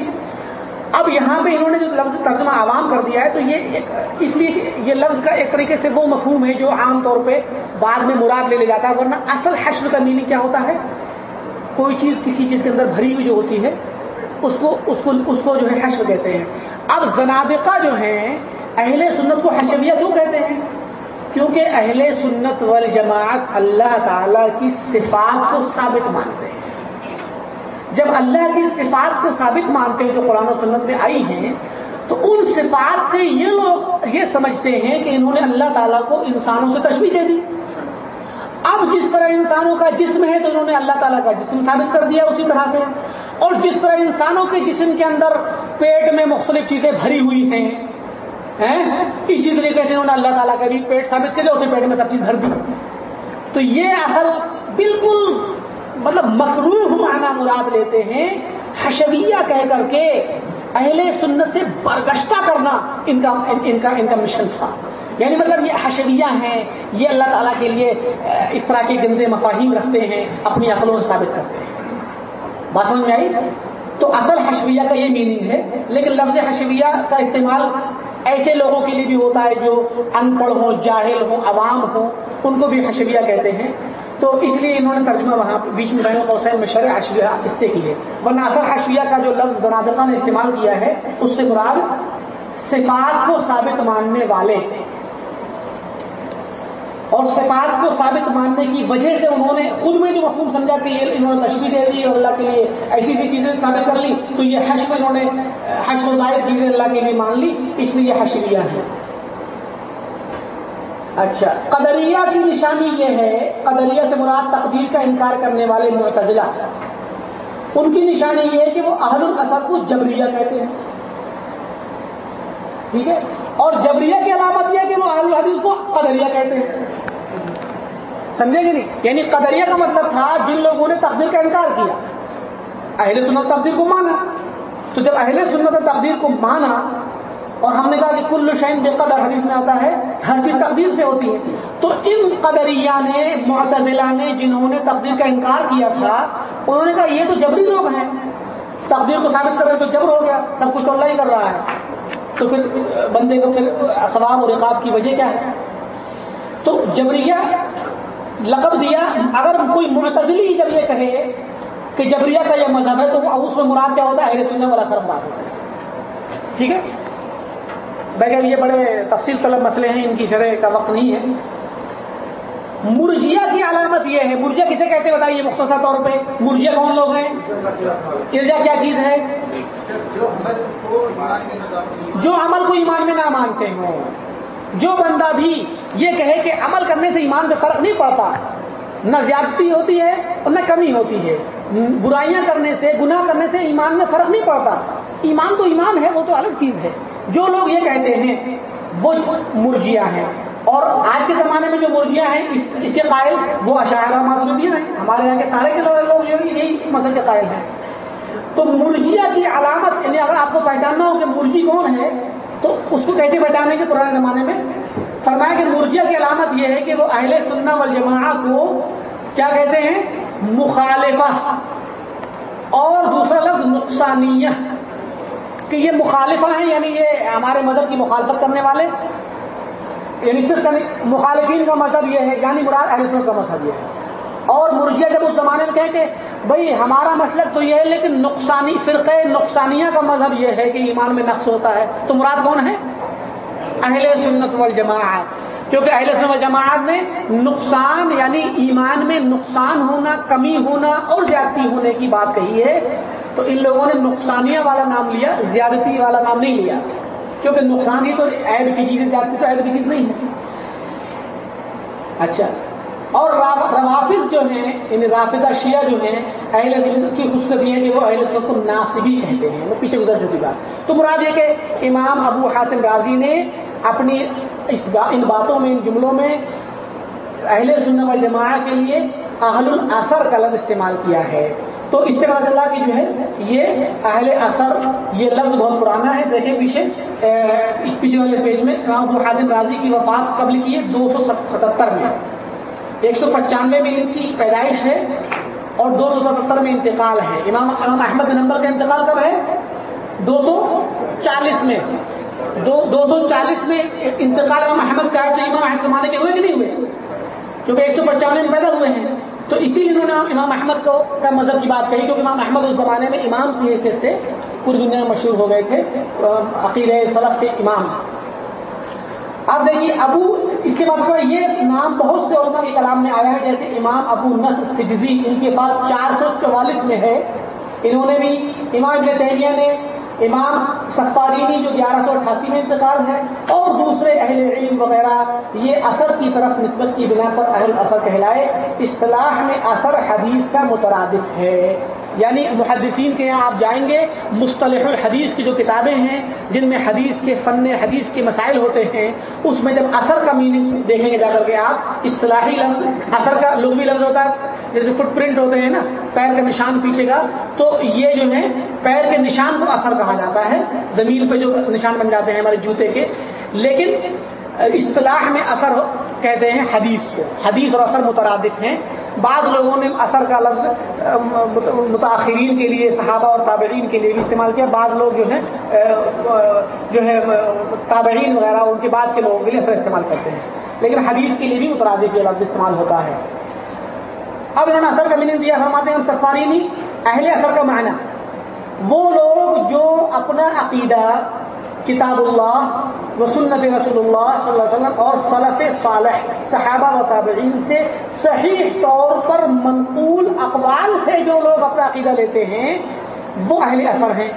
اب یہاں پہ انہوں نے جو لفظ ترجمہ عوام کر دیا ہے، تو یہ اس لیے یہ لفظ کا ایک طریقے سے وہ مفہوم ہے جو عام طور پہ بعد میں مراد لے لے جاتا ہے، ورنہ اصل حشر کا میننگ کیا ہوتا ہے؟ کوئی چیز کسی چیز کے اندر بھری ہوئی جو ہوتی ہے، اس کو اس کو اس کو جو ہے حشر کہتے ہیں۔ اب زنابقہ جو ہیں، اہل سنت کو حشویہ کیوں کہتے ہیں؟ کیونکہ اہل سنت والجماعت اللہ تعالی کی صفات کو ثابت مانتے ہیں۔ جب اللہ کی صفات کو ثابت مانتے ہیں جو قرآن و سنت میں آئی ہیں، تو ان صفات سے یہ لوگ یہ سمجھتے ہیں کہ انہوں نے اللہ تعالیٰ کو انسانوں سے تشبیح دے دی۔ اب جس طرح انسانوں کا جسم ہے تو انہوں نے اللہ تعالیٰ کا جسم ثابت کر دیا اسی طرح سے۔ اور جس طرح انسانوں کے جسم کے اندر پیٹ میں مختلف چیزیں بھری ہوئی ہیں اسی طریقے سے انہوں نے اللہ تعالیٰ کا بھی پیٹ ثابت کر دیا اسے پیٹ میں سب چیز بھر دی۔ تو یہ اصل بالکل مطلب مقروح معنی مراد لیتے ہیں حشویہ کہہ کر کے اہل سنت سے برگشتہ کرنا ان کا ان کا ان کا مشن تھا۔ یعنی مطلب یہ حشویہ ہیں، یہ اللہ تعالیٰ کے لیے اس طرح کے گندے مفاہیم رکھتے ہیں، اپنی عقلوں سے ثابت کرتے ہیں۔ بات سمجھ میں آئی؟ تو اصل حشویہ کا یہ میننگ ہے، لیکن لفظ حشویہ کا استعمال ایسے لوگوں کے لیے بھی ہوتا ہے جو ان پڑھ ہوں، جاہل ہوں، عوام ہوں، ان کو بھی حشویہ کہتے ہیں۔ تو اس لیے انہوں نے ترجمہ وہاں بیچ میں بین القوسین میں شرح حشویہ اس سے کی ہے۔ ورنہ اصل حشویہ کا جو لفظ زنادقہ نے استعمال کیا ہے، اس سے مراد صفات کو ثابت ماننے والے۔ اور صفات کو ثابت ماننے کی وجہ سے انہوں نے خود میں جو مفہوم سمجھا کہ یہ انہوں نے تشریح دے دی اور اللہ کے لیے ایسی ایسی چیزیں ثابت کر لی، تو یہ حش میں انہوں نے حش و ظاہر چیزیں اللہ کے لیے مان لی، اس لیے یہ حشویہ ہے۔ اچھا قدریہ کی نشانی یہ ہے قدریہ سے مراد تقدیر کا انکار کرنے والے معتزلہ۔ ان کی نشانی یہ ہے کہ وہ اہل الاثر کو جبریہ کہتے ہیں۔ ٹھیک ہے؟ اور جبریہ کی علامت یہ ہے کہ وہ اہل الحدیث کو قدریہ کہتے ہیں۔ سمجھے گی نہیں؟ یعنی قدریہ کا مطلب تھا جن لوگوں نے تقدیر کا انکار کیا۔ اہل سنت تقدیر کو مانا۔ تو جب اہل سنت تقدیر کو مانا اور ہم نے کہا کہ کل شین بے قدر حدیث میں آتا ہے، ہر چیز تقدیر سے ہوتی ہے۔ تو ان قدریہ نے معتزلہ نے جنہوں نے تقدیر کا انکار کیا تھا، انہوں نے کہا یہ تو جبری لوگ ہیں۔ تقدیر کو ثابت کر رہے تو جبر ہو گیا، سب کچھ تو اللہ ہی کر رہا ہے۔ تو پھر بندے کو پھر اسباب اور رقاب کی وجہ کیا ہے؟ تو جبریہ لقب دیا، اگر کوئی معتدلی جب یہ کہے کہ جبریہ کا یہ مذہب ہے تو اس میں مراد کیا ہوتا ہے؟ سننے والا سر مراد ہوتا ہے۔ ٹھیک ہے؟ بغیر یہ بڑے تفصیل طلب مسئلے ہیں، ان کی شرح کا وقت نہیں ہے۔ مرجیا کی علامت یہ ہے، مرجیا کسے کہتے بتائیے، مختصر طور پہ، مرجیا کون لوگ ہیں؟ ارجا کیا چیز ہے؟ جو عمل کو ایمان میں نہ مانتے ہوں۔ جو بندہ بھی یہ کہے کہ عمل کرنے سے ایمان میں فرق نہیں پڑتا، نہ زیادتی ہوتی ہے اور نہ کمی ہوتی ہے۔ برائیاں کرنے سے، گناہ کرنے سے ایمان میں فرق نہیں پڑتا۔ ایمان تو ایمان ہے، وہ تو الگ چیز ہے۔ جو لوگ یہ کہتے ہیں، وہ مرجیا ہیں۔ اور آج کے زمانے میں جو مرجیا ہیں، اس اس کے قائل وہ اشاعرہ معذوریہ ہیں۔ ہمارے یہاں کے سارے کے لوگ جو یہی مسئلے کے قائل ہیں۔ تو مرجیا کی علامت یعنی اگر آپ کو پہچاننا ہو کہ مرجی کون ہے، تو اس کو کیسے پہچانے کے پرانے زمانے میں؟ فرمایا کہ مرجیا کی علامت یہ ہے کہ وہ اہل سننا والجماع کو کیا کہتے ہیں؟ مخالفہ۔ اور دوسرا لفظ نقصانیہ۔ کہ یہ مخالفہ ہیں یعنی یہ ہمارے مذہب کی مخالفت کرنے والے۔ یعنی صرف یعنی مخالفین کا مذہب یہ ہے یعنی مراد اہلسنت کا مذہب یہ ہے۔ اور مرجیا جب اس زمانے میں کہیں کہ بھائی ہمارا مسلک تو یہ ہے، لیکن نقصانی فرقے، نقصانیہ کا مذہب یہ ہے کہ ایمان میں نقص ہوتا ہے۔ تو مراد کون ہے؟ اہل سنت والجماعت۔ کیونکہ اہل سنت والجماعت نے نقصان یعنی ایمان میں نقصان ہونا، کمی ہونا اور زیادتی ہونے کی بات کہی ہے۔ تو ان لوگوں نے نقصانیہ والا نام لیا، زیادتی والا نام نہیں لیا۔ کیونکہ نقصان ہی تو عیب کی چیز ہے، زیادتی تو عیب کی چیز نہیں ہے۔ اچھا۔ اور روافظ جو ہیں یعنی رافظہ شیعہ جو ہیں، اہل سنت کی خوشخبری ہے کہ وہ اہل سنت کو ناصبی کہتے ہیں، وہ پیچھے گزر چکی بات۔ تو مراد یہ کہ امام ابو حاتم راضی نے اپنی اس با، ان باتوں میں، ان جملوں میں اہل سنت و کے لیے اہل الاثر کا لفظ استعمال کیا ہے۔ تو اس سے پتا چلا کہ جو ہے یہ اہل اثر، یہ لفظ بہت پرانا ہے۔ دیکھیں پیچھے اس پیچھے والے پیج میں امام ابو حاتم راضی کی وفات قبل کی ہے، دو سو ستہتر میں۔ ایک سو پچانوے میں ان کی پیدائش ہے اور دو سو ستہتر میں انتقال ہے۔ امام امام احمد نمبر کا انتقال کب ہے؟ دو سو چالیس میں۔ دو سو چالیس میں انتقال امام احمد کا ہے، تو امام احمد زمانے کے ہوئے کہ نہیں ہوئے؟ کیونکہ ایک سو پچانوے میں پیدا ہوئے ہیں۔ تو اسی لیے انہوں نے امام احمد کو کا مذہب کی بات کہی، کیونکہ امام احمد اس زمانے میں امام کی حیثیت سے پوری دنیا میں مشہور ہو گئے تھے عقیر سلف کے امام۔ آپ دیکھیے، ابو، اس کے بعد یہ نام بہت سے علماء کے کلام میں آیا ہے، جیسے امام ابو نصر سجزی، ان کے پاس چار سو چوالیس میں ہے۔ انہوں نے بھی امام ابن تیمیہ نے امام سفارینی جو گیارہ سو اٹھاسی میں انتقال ہے اور دوسرے اہل علم وغیرہ، یہ اثر کی طرف نسبت کی بنا پر اہل اثر کہلائے، اصطلاح میں اثر حدیث کا مترادف ہے۔ یعنی محدثین کے یہاں آپ جائیں گے، مصطلح الحدیث کی جو کتابیں ہیں، جن میں حدیث کے فن، حدیث کے مسائل ہوتے ہیں، اس میں جب اثر کا میننگ دیکھیں گے جا کر کے آپ، اصطلاحی لفظ، اثر کا لغوی لفظ ہوتا ہے جیسے فٹ پرنٹ ہوتے ہیں نا، پیر کا نشان پیچھے کا، تو یہ جو ہے، پیر کے نشان کو اثر کہا جاتا ہے۔ زمین پہ جو نشان بن جاتے ہیں ہمارے جوتے کے۔ لیکن اصطلاح میں اثر کہتے ہیں حدیث کو۔ حدیث اور اثر مترادف ہیں۔ بعض لوگوں نے اثر کا لفظ متاثرین کے لیے، صحابہ اور تابعین کے لیے بھی استعمال کیا۔ بعض لوگ جو ہے جو ہے تابعین وغیرہ، ان کے بعد کے لوگوں کے لیے اثر استعمال کرتے ہیں۔ لیکن حدیث کے لیے بھی مترادف یہ لفظ استعمال ہوتا ہے۔ اب انہوں نے اثر کا میننگ دیا، فرماتے ہیں سفاری نہیں، اہل اثر کا معنی۔ وہ لوگ جو اپنا عقیدہ، کتاب اللہ و سنت رسول اللہ صلی اللہ علیہ وسلم اور صلف صالح، صحابہ و تابعین سے صحیح طور پر منقول اقوال سے جو لوگ اپنا عقیدہ لیتے ہیں، وہ اہل اثر ہیں۔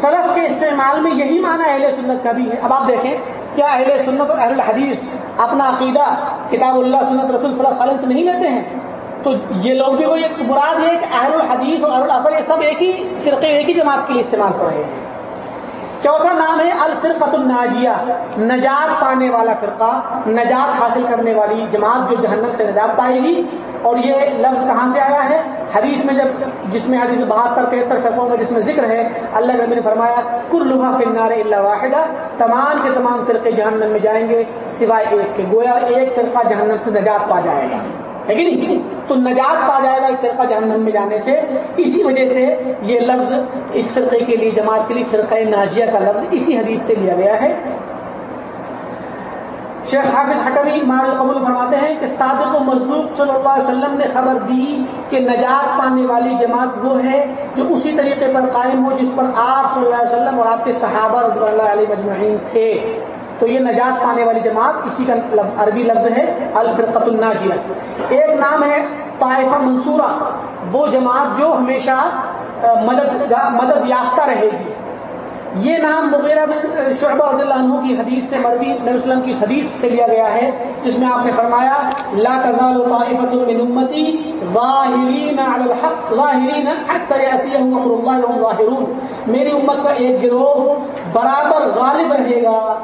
سلف کے استعمال میں یہی معنی اہل سنت کا بھی ہے۔ اب آپ دیکھیں کیا اہل سنت اور اہل الحدیث اپنا عقیدہ کتاب اللہ سنت رسول صلی اللہ علیہ وسلم سے نہیں لیتے ہیں؟ تو یہ لوگ بھی وہ ایک مراد ہے کہ اہل الحدیث اور اہل الاثر یہ سب ایک ہی فرقے، ایک ہی جماعت کے لیے استعمال کر رہے ہیں۔ چوتھا نام ہے الفرقت الناجیہ، نجات پانے والا فرقہ، نجات حاصل کرنے والی جماعت جو جہنم سے نجات پائے گی۔ اور یہ لفظ کہاں سے آیا ہے؟ حدیث میں جب جس میں حدیث بہتر، تہتر فرقوں کا جس میں ذکر ہے، اللہ نبی نے فرمایا کل لوہا فنار اللہ واحدہ، تمام کے تمام فرقے جہنم میں جائیں گے، سوائے ایک کے، گویا ایک فرقہ جہنم سے نجات پا جائے گا۔ ہے کہ نہیں? تو نجات پا جائے گا ایک فرقہ جہنم میں جانے سے۔ اسی وجہ سے یہ لفظ اس فرقے کے لیے، جماعت کے لیے فرقہ ناجیہ کا لفظ اسی حدیث سے لیا گیا ہے۔ شیخ حافظ حکمی مار قبول فرماتے ہیں کہ سابق و مزدور صلی اللہ علیہ وسلم نے خبر دی کہ نجات پانے والی جماعت وہ ہے جو اسی طریقے پر قائم ہو جس پر آپ صلی اللہ علیہ وسلم اور آپ کے صحابہ رضی اللہ علیہ مجمعین تھے۔ تو یہ نجات پانے والی جماعت، اسی کا عربی لفظ ہے الفرقت الناجیہ۔ ایک نام ہے طائفہ منصورہ۔ وہ جماعت جو ہمیشہ مدد مدد یافتہ رہے گی۔ یہ نام مغیرہ بن شعبہ رضی اللہ عنہ کی حدیث سے مربی نبی وسلم کی حدیث سے لیا گیا ہے، جس میں آپ نے فرمایا، لا تزال طائفة من امتی ظاہرین علی الحق، ظاہرین حتی یاتیہم امر اللہ وهم ظاہرون۔ میری امت کا ایک گروہ برابر غالب رہے گا۔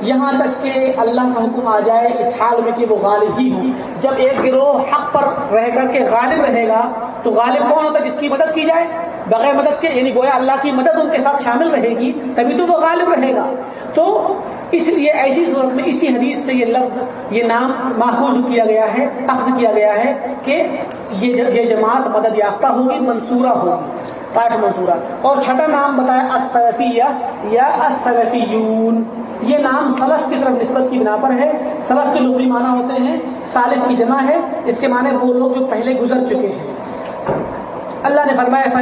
یہاں تک کہ اللہ کا حکم آ جائے اس حال میں کہ وہ غالب ہی ہوں۔ جب ایک گروہ حق پر رہ کر کے غالب رہے گا، تو غالب کون ہوتا ہے جس کی مدد کی جائے؟ بغیر مدد کے یعنی گویا اللہ کی مدد ان کے ساتھ شامل رہے گی، تبھی تو وہ غالب رہے گا۔ تو اس لیے ایسی صورت میں اسی حدیث سے یہ لفظ، یہ نام ماحول کیا گیا ہے، اخذ کیا گیا ہے کہ یہ جماعت مدد یافتہ ہوگی، منصورہ ہوگی۔ طائف منصورہ اور چھٹا نام بتایا اسفیہ یا اسفیون یہ نام سلف کی طرف نسبت کی بنا پر ہے۔ سلف کے لغوی معنی ہوتے ہیں صالح کی جمع ہے۔ اس کے معنی وہ لوگ جو پہلے گزر چکے ہیں۔ اللہ نے فرمایا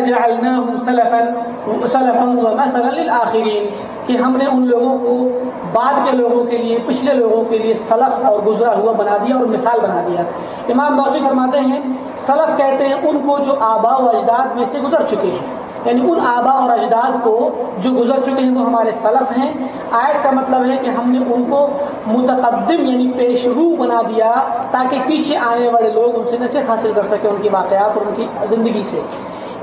للآخرین کہ ہم نے ان لوگوں کو بعد کے لوگوں کے لیے، پچھلے لوگوں کے لیے سلف اور گزرا ہوا بنا دیا اور مثال بنا دیا۔ امام باقی فرماتے ہیں، سلف کہتے ہیں ان کو جو آبا و اجداد میں سے گزر چکے ہیں۔ یعنی ان آبا اور اجداد کو جو گزر چکے ہیں وہ ہمارے سلف ہیں۔ آیت کا مطلب ہے کہ ہم نے ان کو متقدم یعنی پیش رو بنا دیا تاکہ پیچھے آنے والے لوگ ان سے نصیحت حاصل کر سکیں ان کی واقعات اور ان کی زندگی سے۔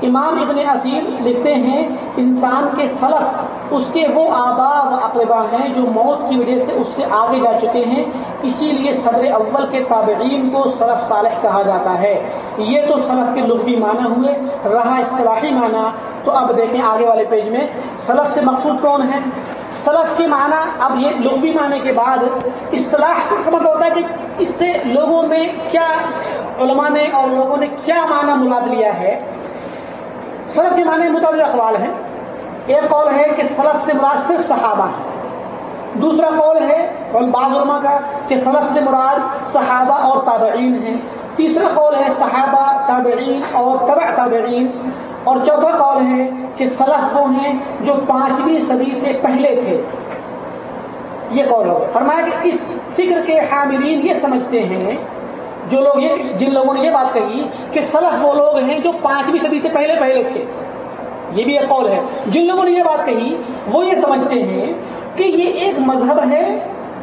امام ابن عظیر لکھتے ہیں، انسان کے سلف، اس کے وہ آبا اقربا ہیں جو موت کی وجہ سے اس سے آگے جا چکے ہیں۔ اسی لیے صدر اول کے تابعین کو سلف صالح کہا جاتا ہے۔ یہ تو سلف کے لغوی معنی ہوئے، رہا اصطلاحی معنی۔ تو اب دیکھیں آگے والے پیج میں، سلف سے مقصود کون ہے؟ سلف کے معنی، اب یہ لغوی معنی کے بعد اصطلاح کا مطلب ہوتا ہے کہ اس سے لوگوں نے کیا علماء نے اور لوگوں نے کیا معنی مراد لیا ہے۔ سلف کے معنی متعدد اقوال ہیں۔ ایک قول ہے کہ سلف سے مراد صرف صحابہ ہیں۔ دوسرا قول ہے بعض علماء کا کہ سلف سے مراد صحابہ اور تابعین ہیں۔ تیسرا قول ہے صحابہ، تابعین اور تبع تابعین۔ اور چوتھا قول ہے کہ سلف کون ہیں جو پانچویں صدی سے پہلے تھے۔ یہ قول ہوگا فرمایا کہ اس فکر کے حاملین یہ سمجھتے ہیں جو لوگ یہ جن لوگوں نے یہ بات کہی کہ سلف وہ لوگ ہیں جو پانچویں صدی سے پہلے پہلے تھے۔ یہ بھی ایک قول ہے۔ جن لوگوں نے یہ بات کہی، وہ یہ سمجھتے ہیں کہ یہ ایک مذہب ہے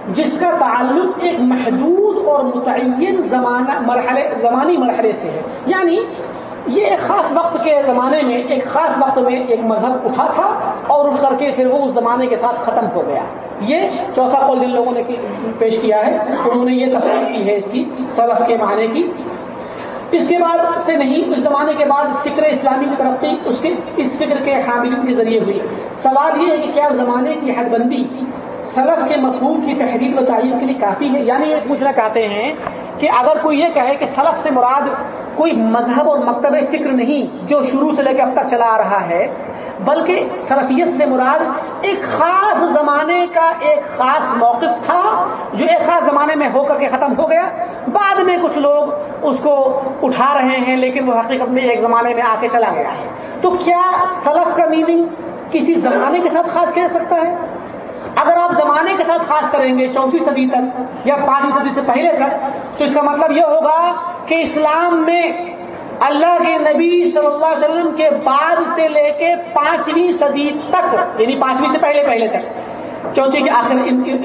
جس کا تعلق ایک محدود اور متعین زمانہ مرحلے زمانی مرحلے سے ہے۔ یعنی یہ ایک خاص وقت کے زمانے میں ایک خاص وقت میں ایک مذہب اٹھا تھا اور اٹھ کر کے پھر وہ اس زمانے کے ساتھ ختم ہو گیا۔ یہ چوتھا قول جن لوگوں نے پیش کیا ہے، انہوں نے یہ تفصیل کی ہے اس کی سلف کے معنی کی۔ اس کے بعد سے نہیں، اس زمانے کے بعد فکر اسلامی کی ترقی اس کے اس فکر کے حاملین کے ذریعے ہوئی۔ سوال یہ ہے کہ کیا زمانے کی حد بندی سلف کے مفہوم کی تحریر و تعین کے لیے کافی ہے۔ یعنی یہ پوچھنا چاہتے ہیں کہ اگر کوئی یہ کہے کہ سلف سے مراد کوئی مذہب اور مکتب فکر نہیں جو شروع سے لے کے اب تک چلا آ رہا ہے، بلکہ سلفیت سے مراد ایک خاص زمانے کا ایک خاص موقف تھا جو ایک خاص زمانے میں ہو کر کے ختم ہو گیا۔ بعد میں کچھ لوگ اس کو اٹھا رہے ہیں، لیکن وہ حقیقت میں ایک زمانے میں آ کے چلا گیا ہے۔ تو کیا سلف کا میننگ کسی زمانے کے ساتھ خاص کہہ سکتا ہے؟ اگر آپ زمانے کے ساتھ خاص کریں گے چوتھی صدی تک یا پانچویں صدی سے پہلے تک، تو اس کا مطلب یہ ہوگا کہ اسلام میں اللہ کے نبی صلی اللہ علیہ وسلم کے بعد سے لے کے پانچویں صدی تک یعنی پانچویں سے پہلے پہلے تک چوتھی کے آخر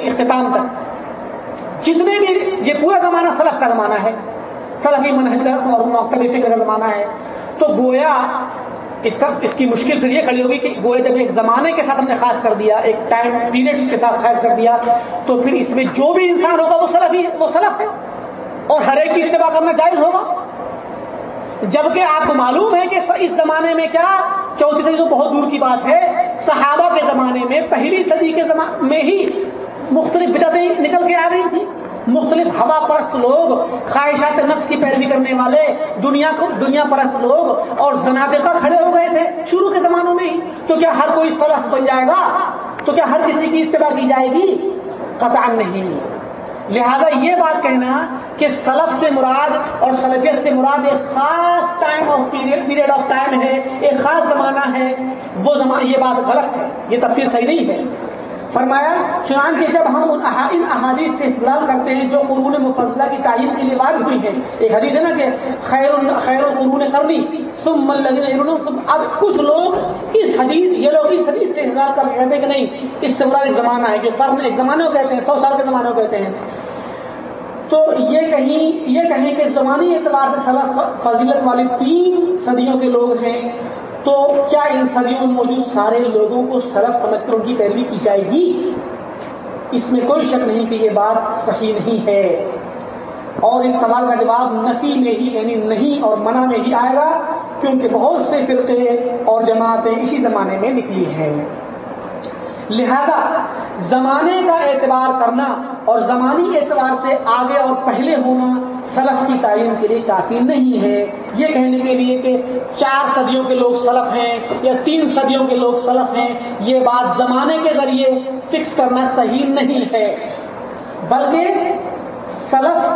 اختتام تک جتنے بھی یہ پورا زمانہ سلف کا زمانہ ہے، سلفی منحص اور مختلف فکر کا زمانہ ہے، تو گویا اس کا اس کی مشکل پھر یہ کھڑی ہوگی کہ وہ جب ایک زمانے کے ساتھ ہم نے خاص کر دیا، ایک ٹائم پیریڈ کے ساتھ خاص کر دیا، تو پھر اس میں جو بھی انسان ہوگا وہ سلف ہی وہ سلف ہے۔ اور ہر ایک کی اتباع کرنا جائز ہوگا۔ جبکہ آپ کو معلوم ہے کہ اس زمانے میں کیا؟ چوتھی صدی تو بہت دور کی بات ہے۔ صحابہ کے زمانے میں پہلی صدی کے زمانے میں ہی مختلف بدتیں نکل کے آ گئی تھی مختلف ہوا پرست لوگ، خواہشات نفس کی پیروی کرنے والے، دنیا کو دنیا پرست لوگ اور زنادقہ کھڑے ہو گئے تھے شروع کے زمانوں میں۔ ہی تو کیا ہر کوئی سلف بن جائے گا؟ تو کیا ہر کسی کی اتباع کی جائے گی؟ قطع نہیں۔ لہذا یہ بات کہنا کہ سلف سے مراد اور سلفیت سے مراد ایک خاص time of period of time ہے، ایک خاص زمانہ ہے۔ وہ زمانہ یہ بات غلط ہے، یہ تفصیل صحیح نہیں ہے۔ فرمایا، چنانچہ جب ہم ان احادیث سے استعمال کرتے ہیں جو قرون مفضلہ کی تعین کے لیے وارد ہوئی ہے ایک حدیث ہے نا کہ خیر خیر و قرون کرنی تم من اب کچھ لوگ اس حدیث، یہ لوگ اس حدیث سے اظہار کر کہتے ہیں کہ نہیں، اس سے بڑا ایک زمانہ ہے، جو قرن، ایک زمانے کو کہتے ہیں، سو سال کے زمانے کو کہتے ہیں۔ تو یہ کہیں یہ کہیں کہ زمانی اعتبار سے فضیلت والی تین صدیوں کے لوگ ہیں۔ تو کیا ان صدیوں میں موجود سارے لوگوں کو سرف سمجھ کر ان کی پیروی کی جائے گی؟ اس میں کوئی شک نہیں کہ یہ بات صحیح نہیں ہے۔ اور اس سوال کا جواب نفی میں ہی یعنی نہیں اور منع میں ہی آئے گا، کیونکہ بہت سے فرقے اور جماعتیں اسی زمانے میں نکلی ہیں۔ لہذا زمانے کا اعتبار کرنا اور زمانی اعتبار سے آگے اور پہلے ہونا سلف کی تعلیم کے لیے کافی نہیں ہے۔ یہ کہنے کے لیے کہ چار صدیوں کے لوگ سلف ہیں یا تین صدیوں کے لوگ سلف ہیں، یہ بات زمانے کے ذریعے فکس کرنا صحیح نہیں ہے۔ بلکہ سلف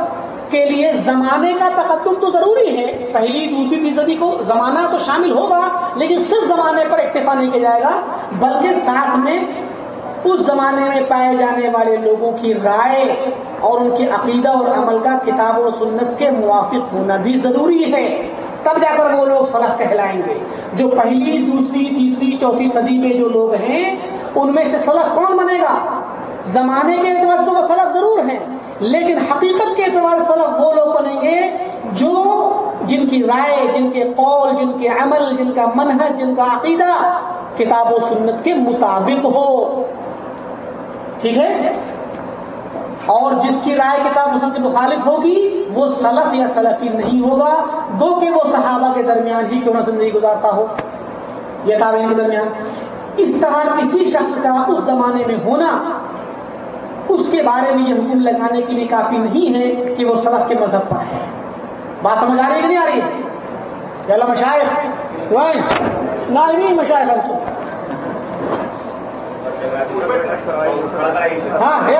کے لیے زمانے کا تقدم تو ضروری ہے۔ پہلی، دوسری، تیسری کو زمانہ تو شامل ہوگا، لیکن صرف زمانے پر اکتفا نہیں کیا جائے گا، بلکہ ساتھ میں اس زمانے میں پائے جانے والے لوگوں کی رائے اور ان کے عقیدہ اور عمل کا کتاب و سنت کے موافق ہونا بھی ضروری ہے۔ تب جا کر وہ لوگ سلف کہلائیں گے۔ جو پہلی، دوسری، تیسری، چوتھی صدی میں جو لوگ ہیں، ان میں سے سلف کون بنے گا؟ زمانے کے اعتبار سے وہ سلف ضرور ہیں، لیکن حقیقت کے اعتبار سے سلف وہ لوگ بنیں گے جو جن کی رائے، جن کے قول، جن کے عمل، جن کا منحص جن کا عقیدہ کتاب و سنت کے مطابق ہو۔ ٹھیک ہے؟ اور جس کی رائے کتاب مسلم کی مخالف ہوگی، وہ سلف یا سلفی نہیں ہوگا دو کہ وہ صحابہ کے درمیان ہی کیوں نہ زندگی گزارتا ہو۔ یا تابعین کے درمیان۔ اس طرح کسی شخص کا اس زمانے میں ہونا، اس کے بارے میں یہ حکم لگانے کے لیے کافی نہیں ہے کہ وہ سلف کے مذہب پر ہے۔ بات سمجھ آ رہی ہے کہ نہیں آ رہی ہے؟ چلو مشاعر نہیں مشاعر ہاں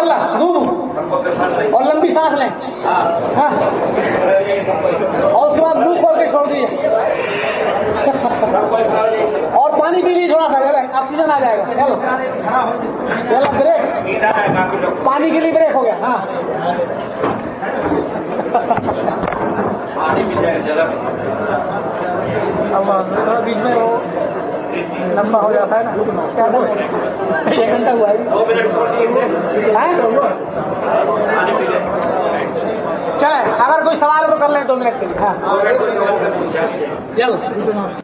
اور لمبی سانس لیں۔ ہاں۔ اور اس کے بعد منہ کھول کے چھوڑ دیجیے اور پانی پی لیجیے تھوڑا سا آکسیجن آ جائے گا۔ بریک۔ پانی کے لیے بریک ہو گیا۔ ہاں۔ بیچ میں وہ لمبا ہو جاتا ہے نا۔ ایک گھنٹہ ہوا ہاں؟ چلے اگر کوئی سوال تو کر لیں دو منٹ کے لیے۔ ہاں۔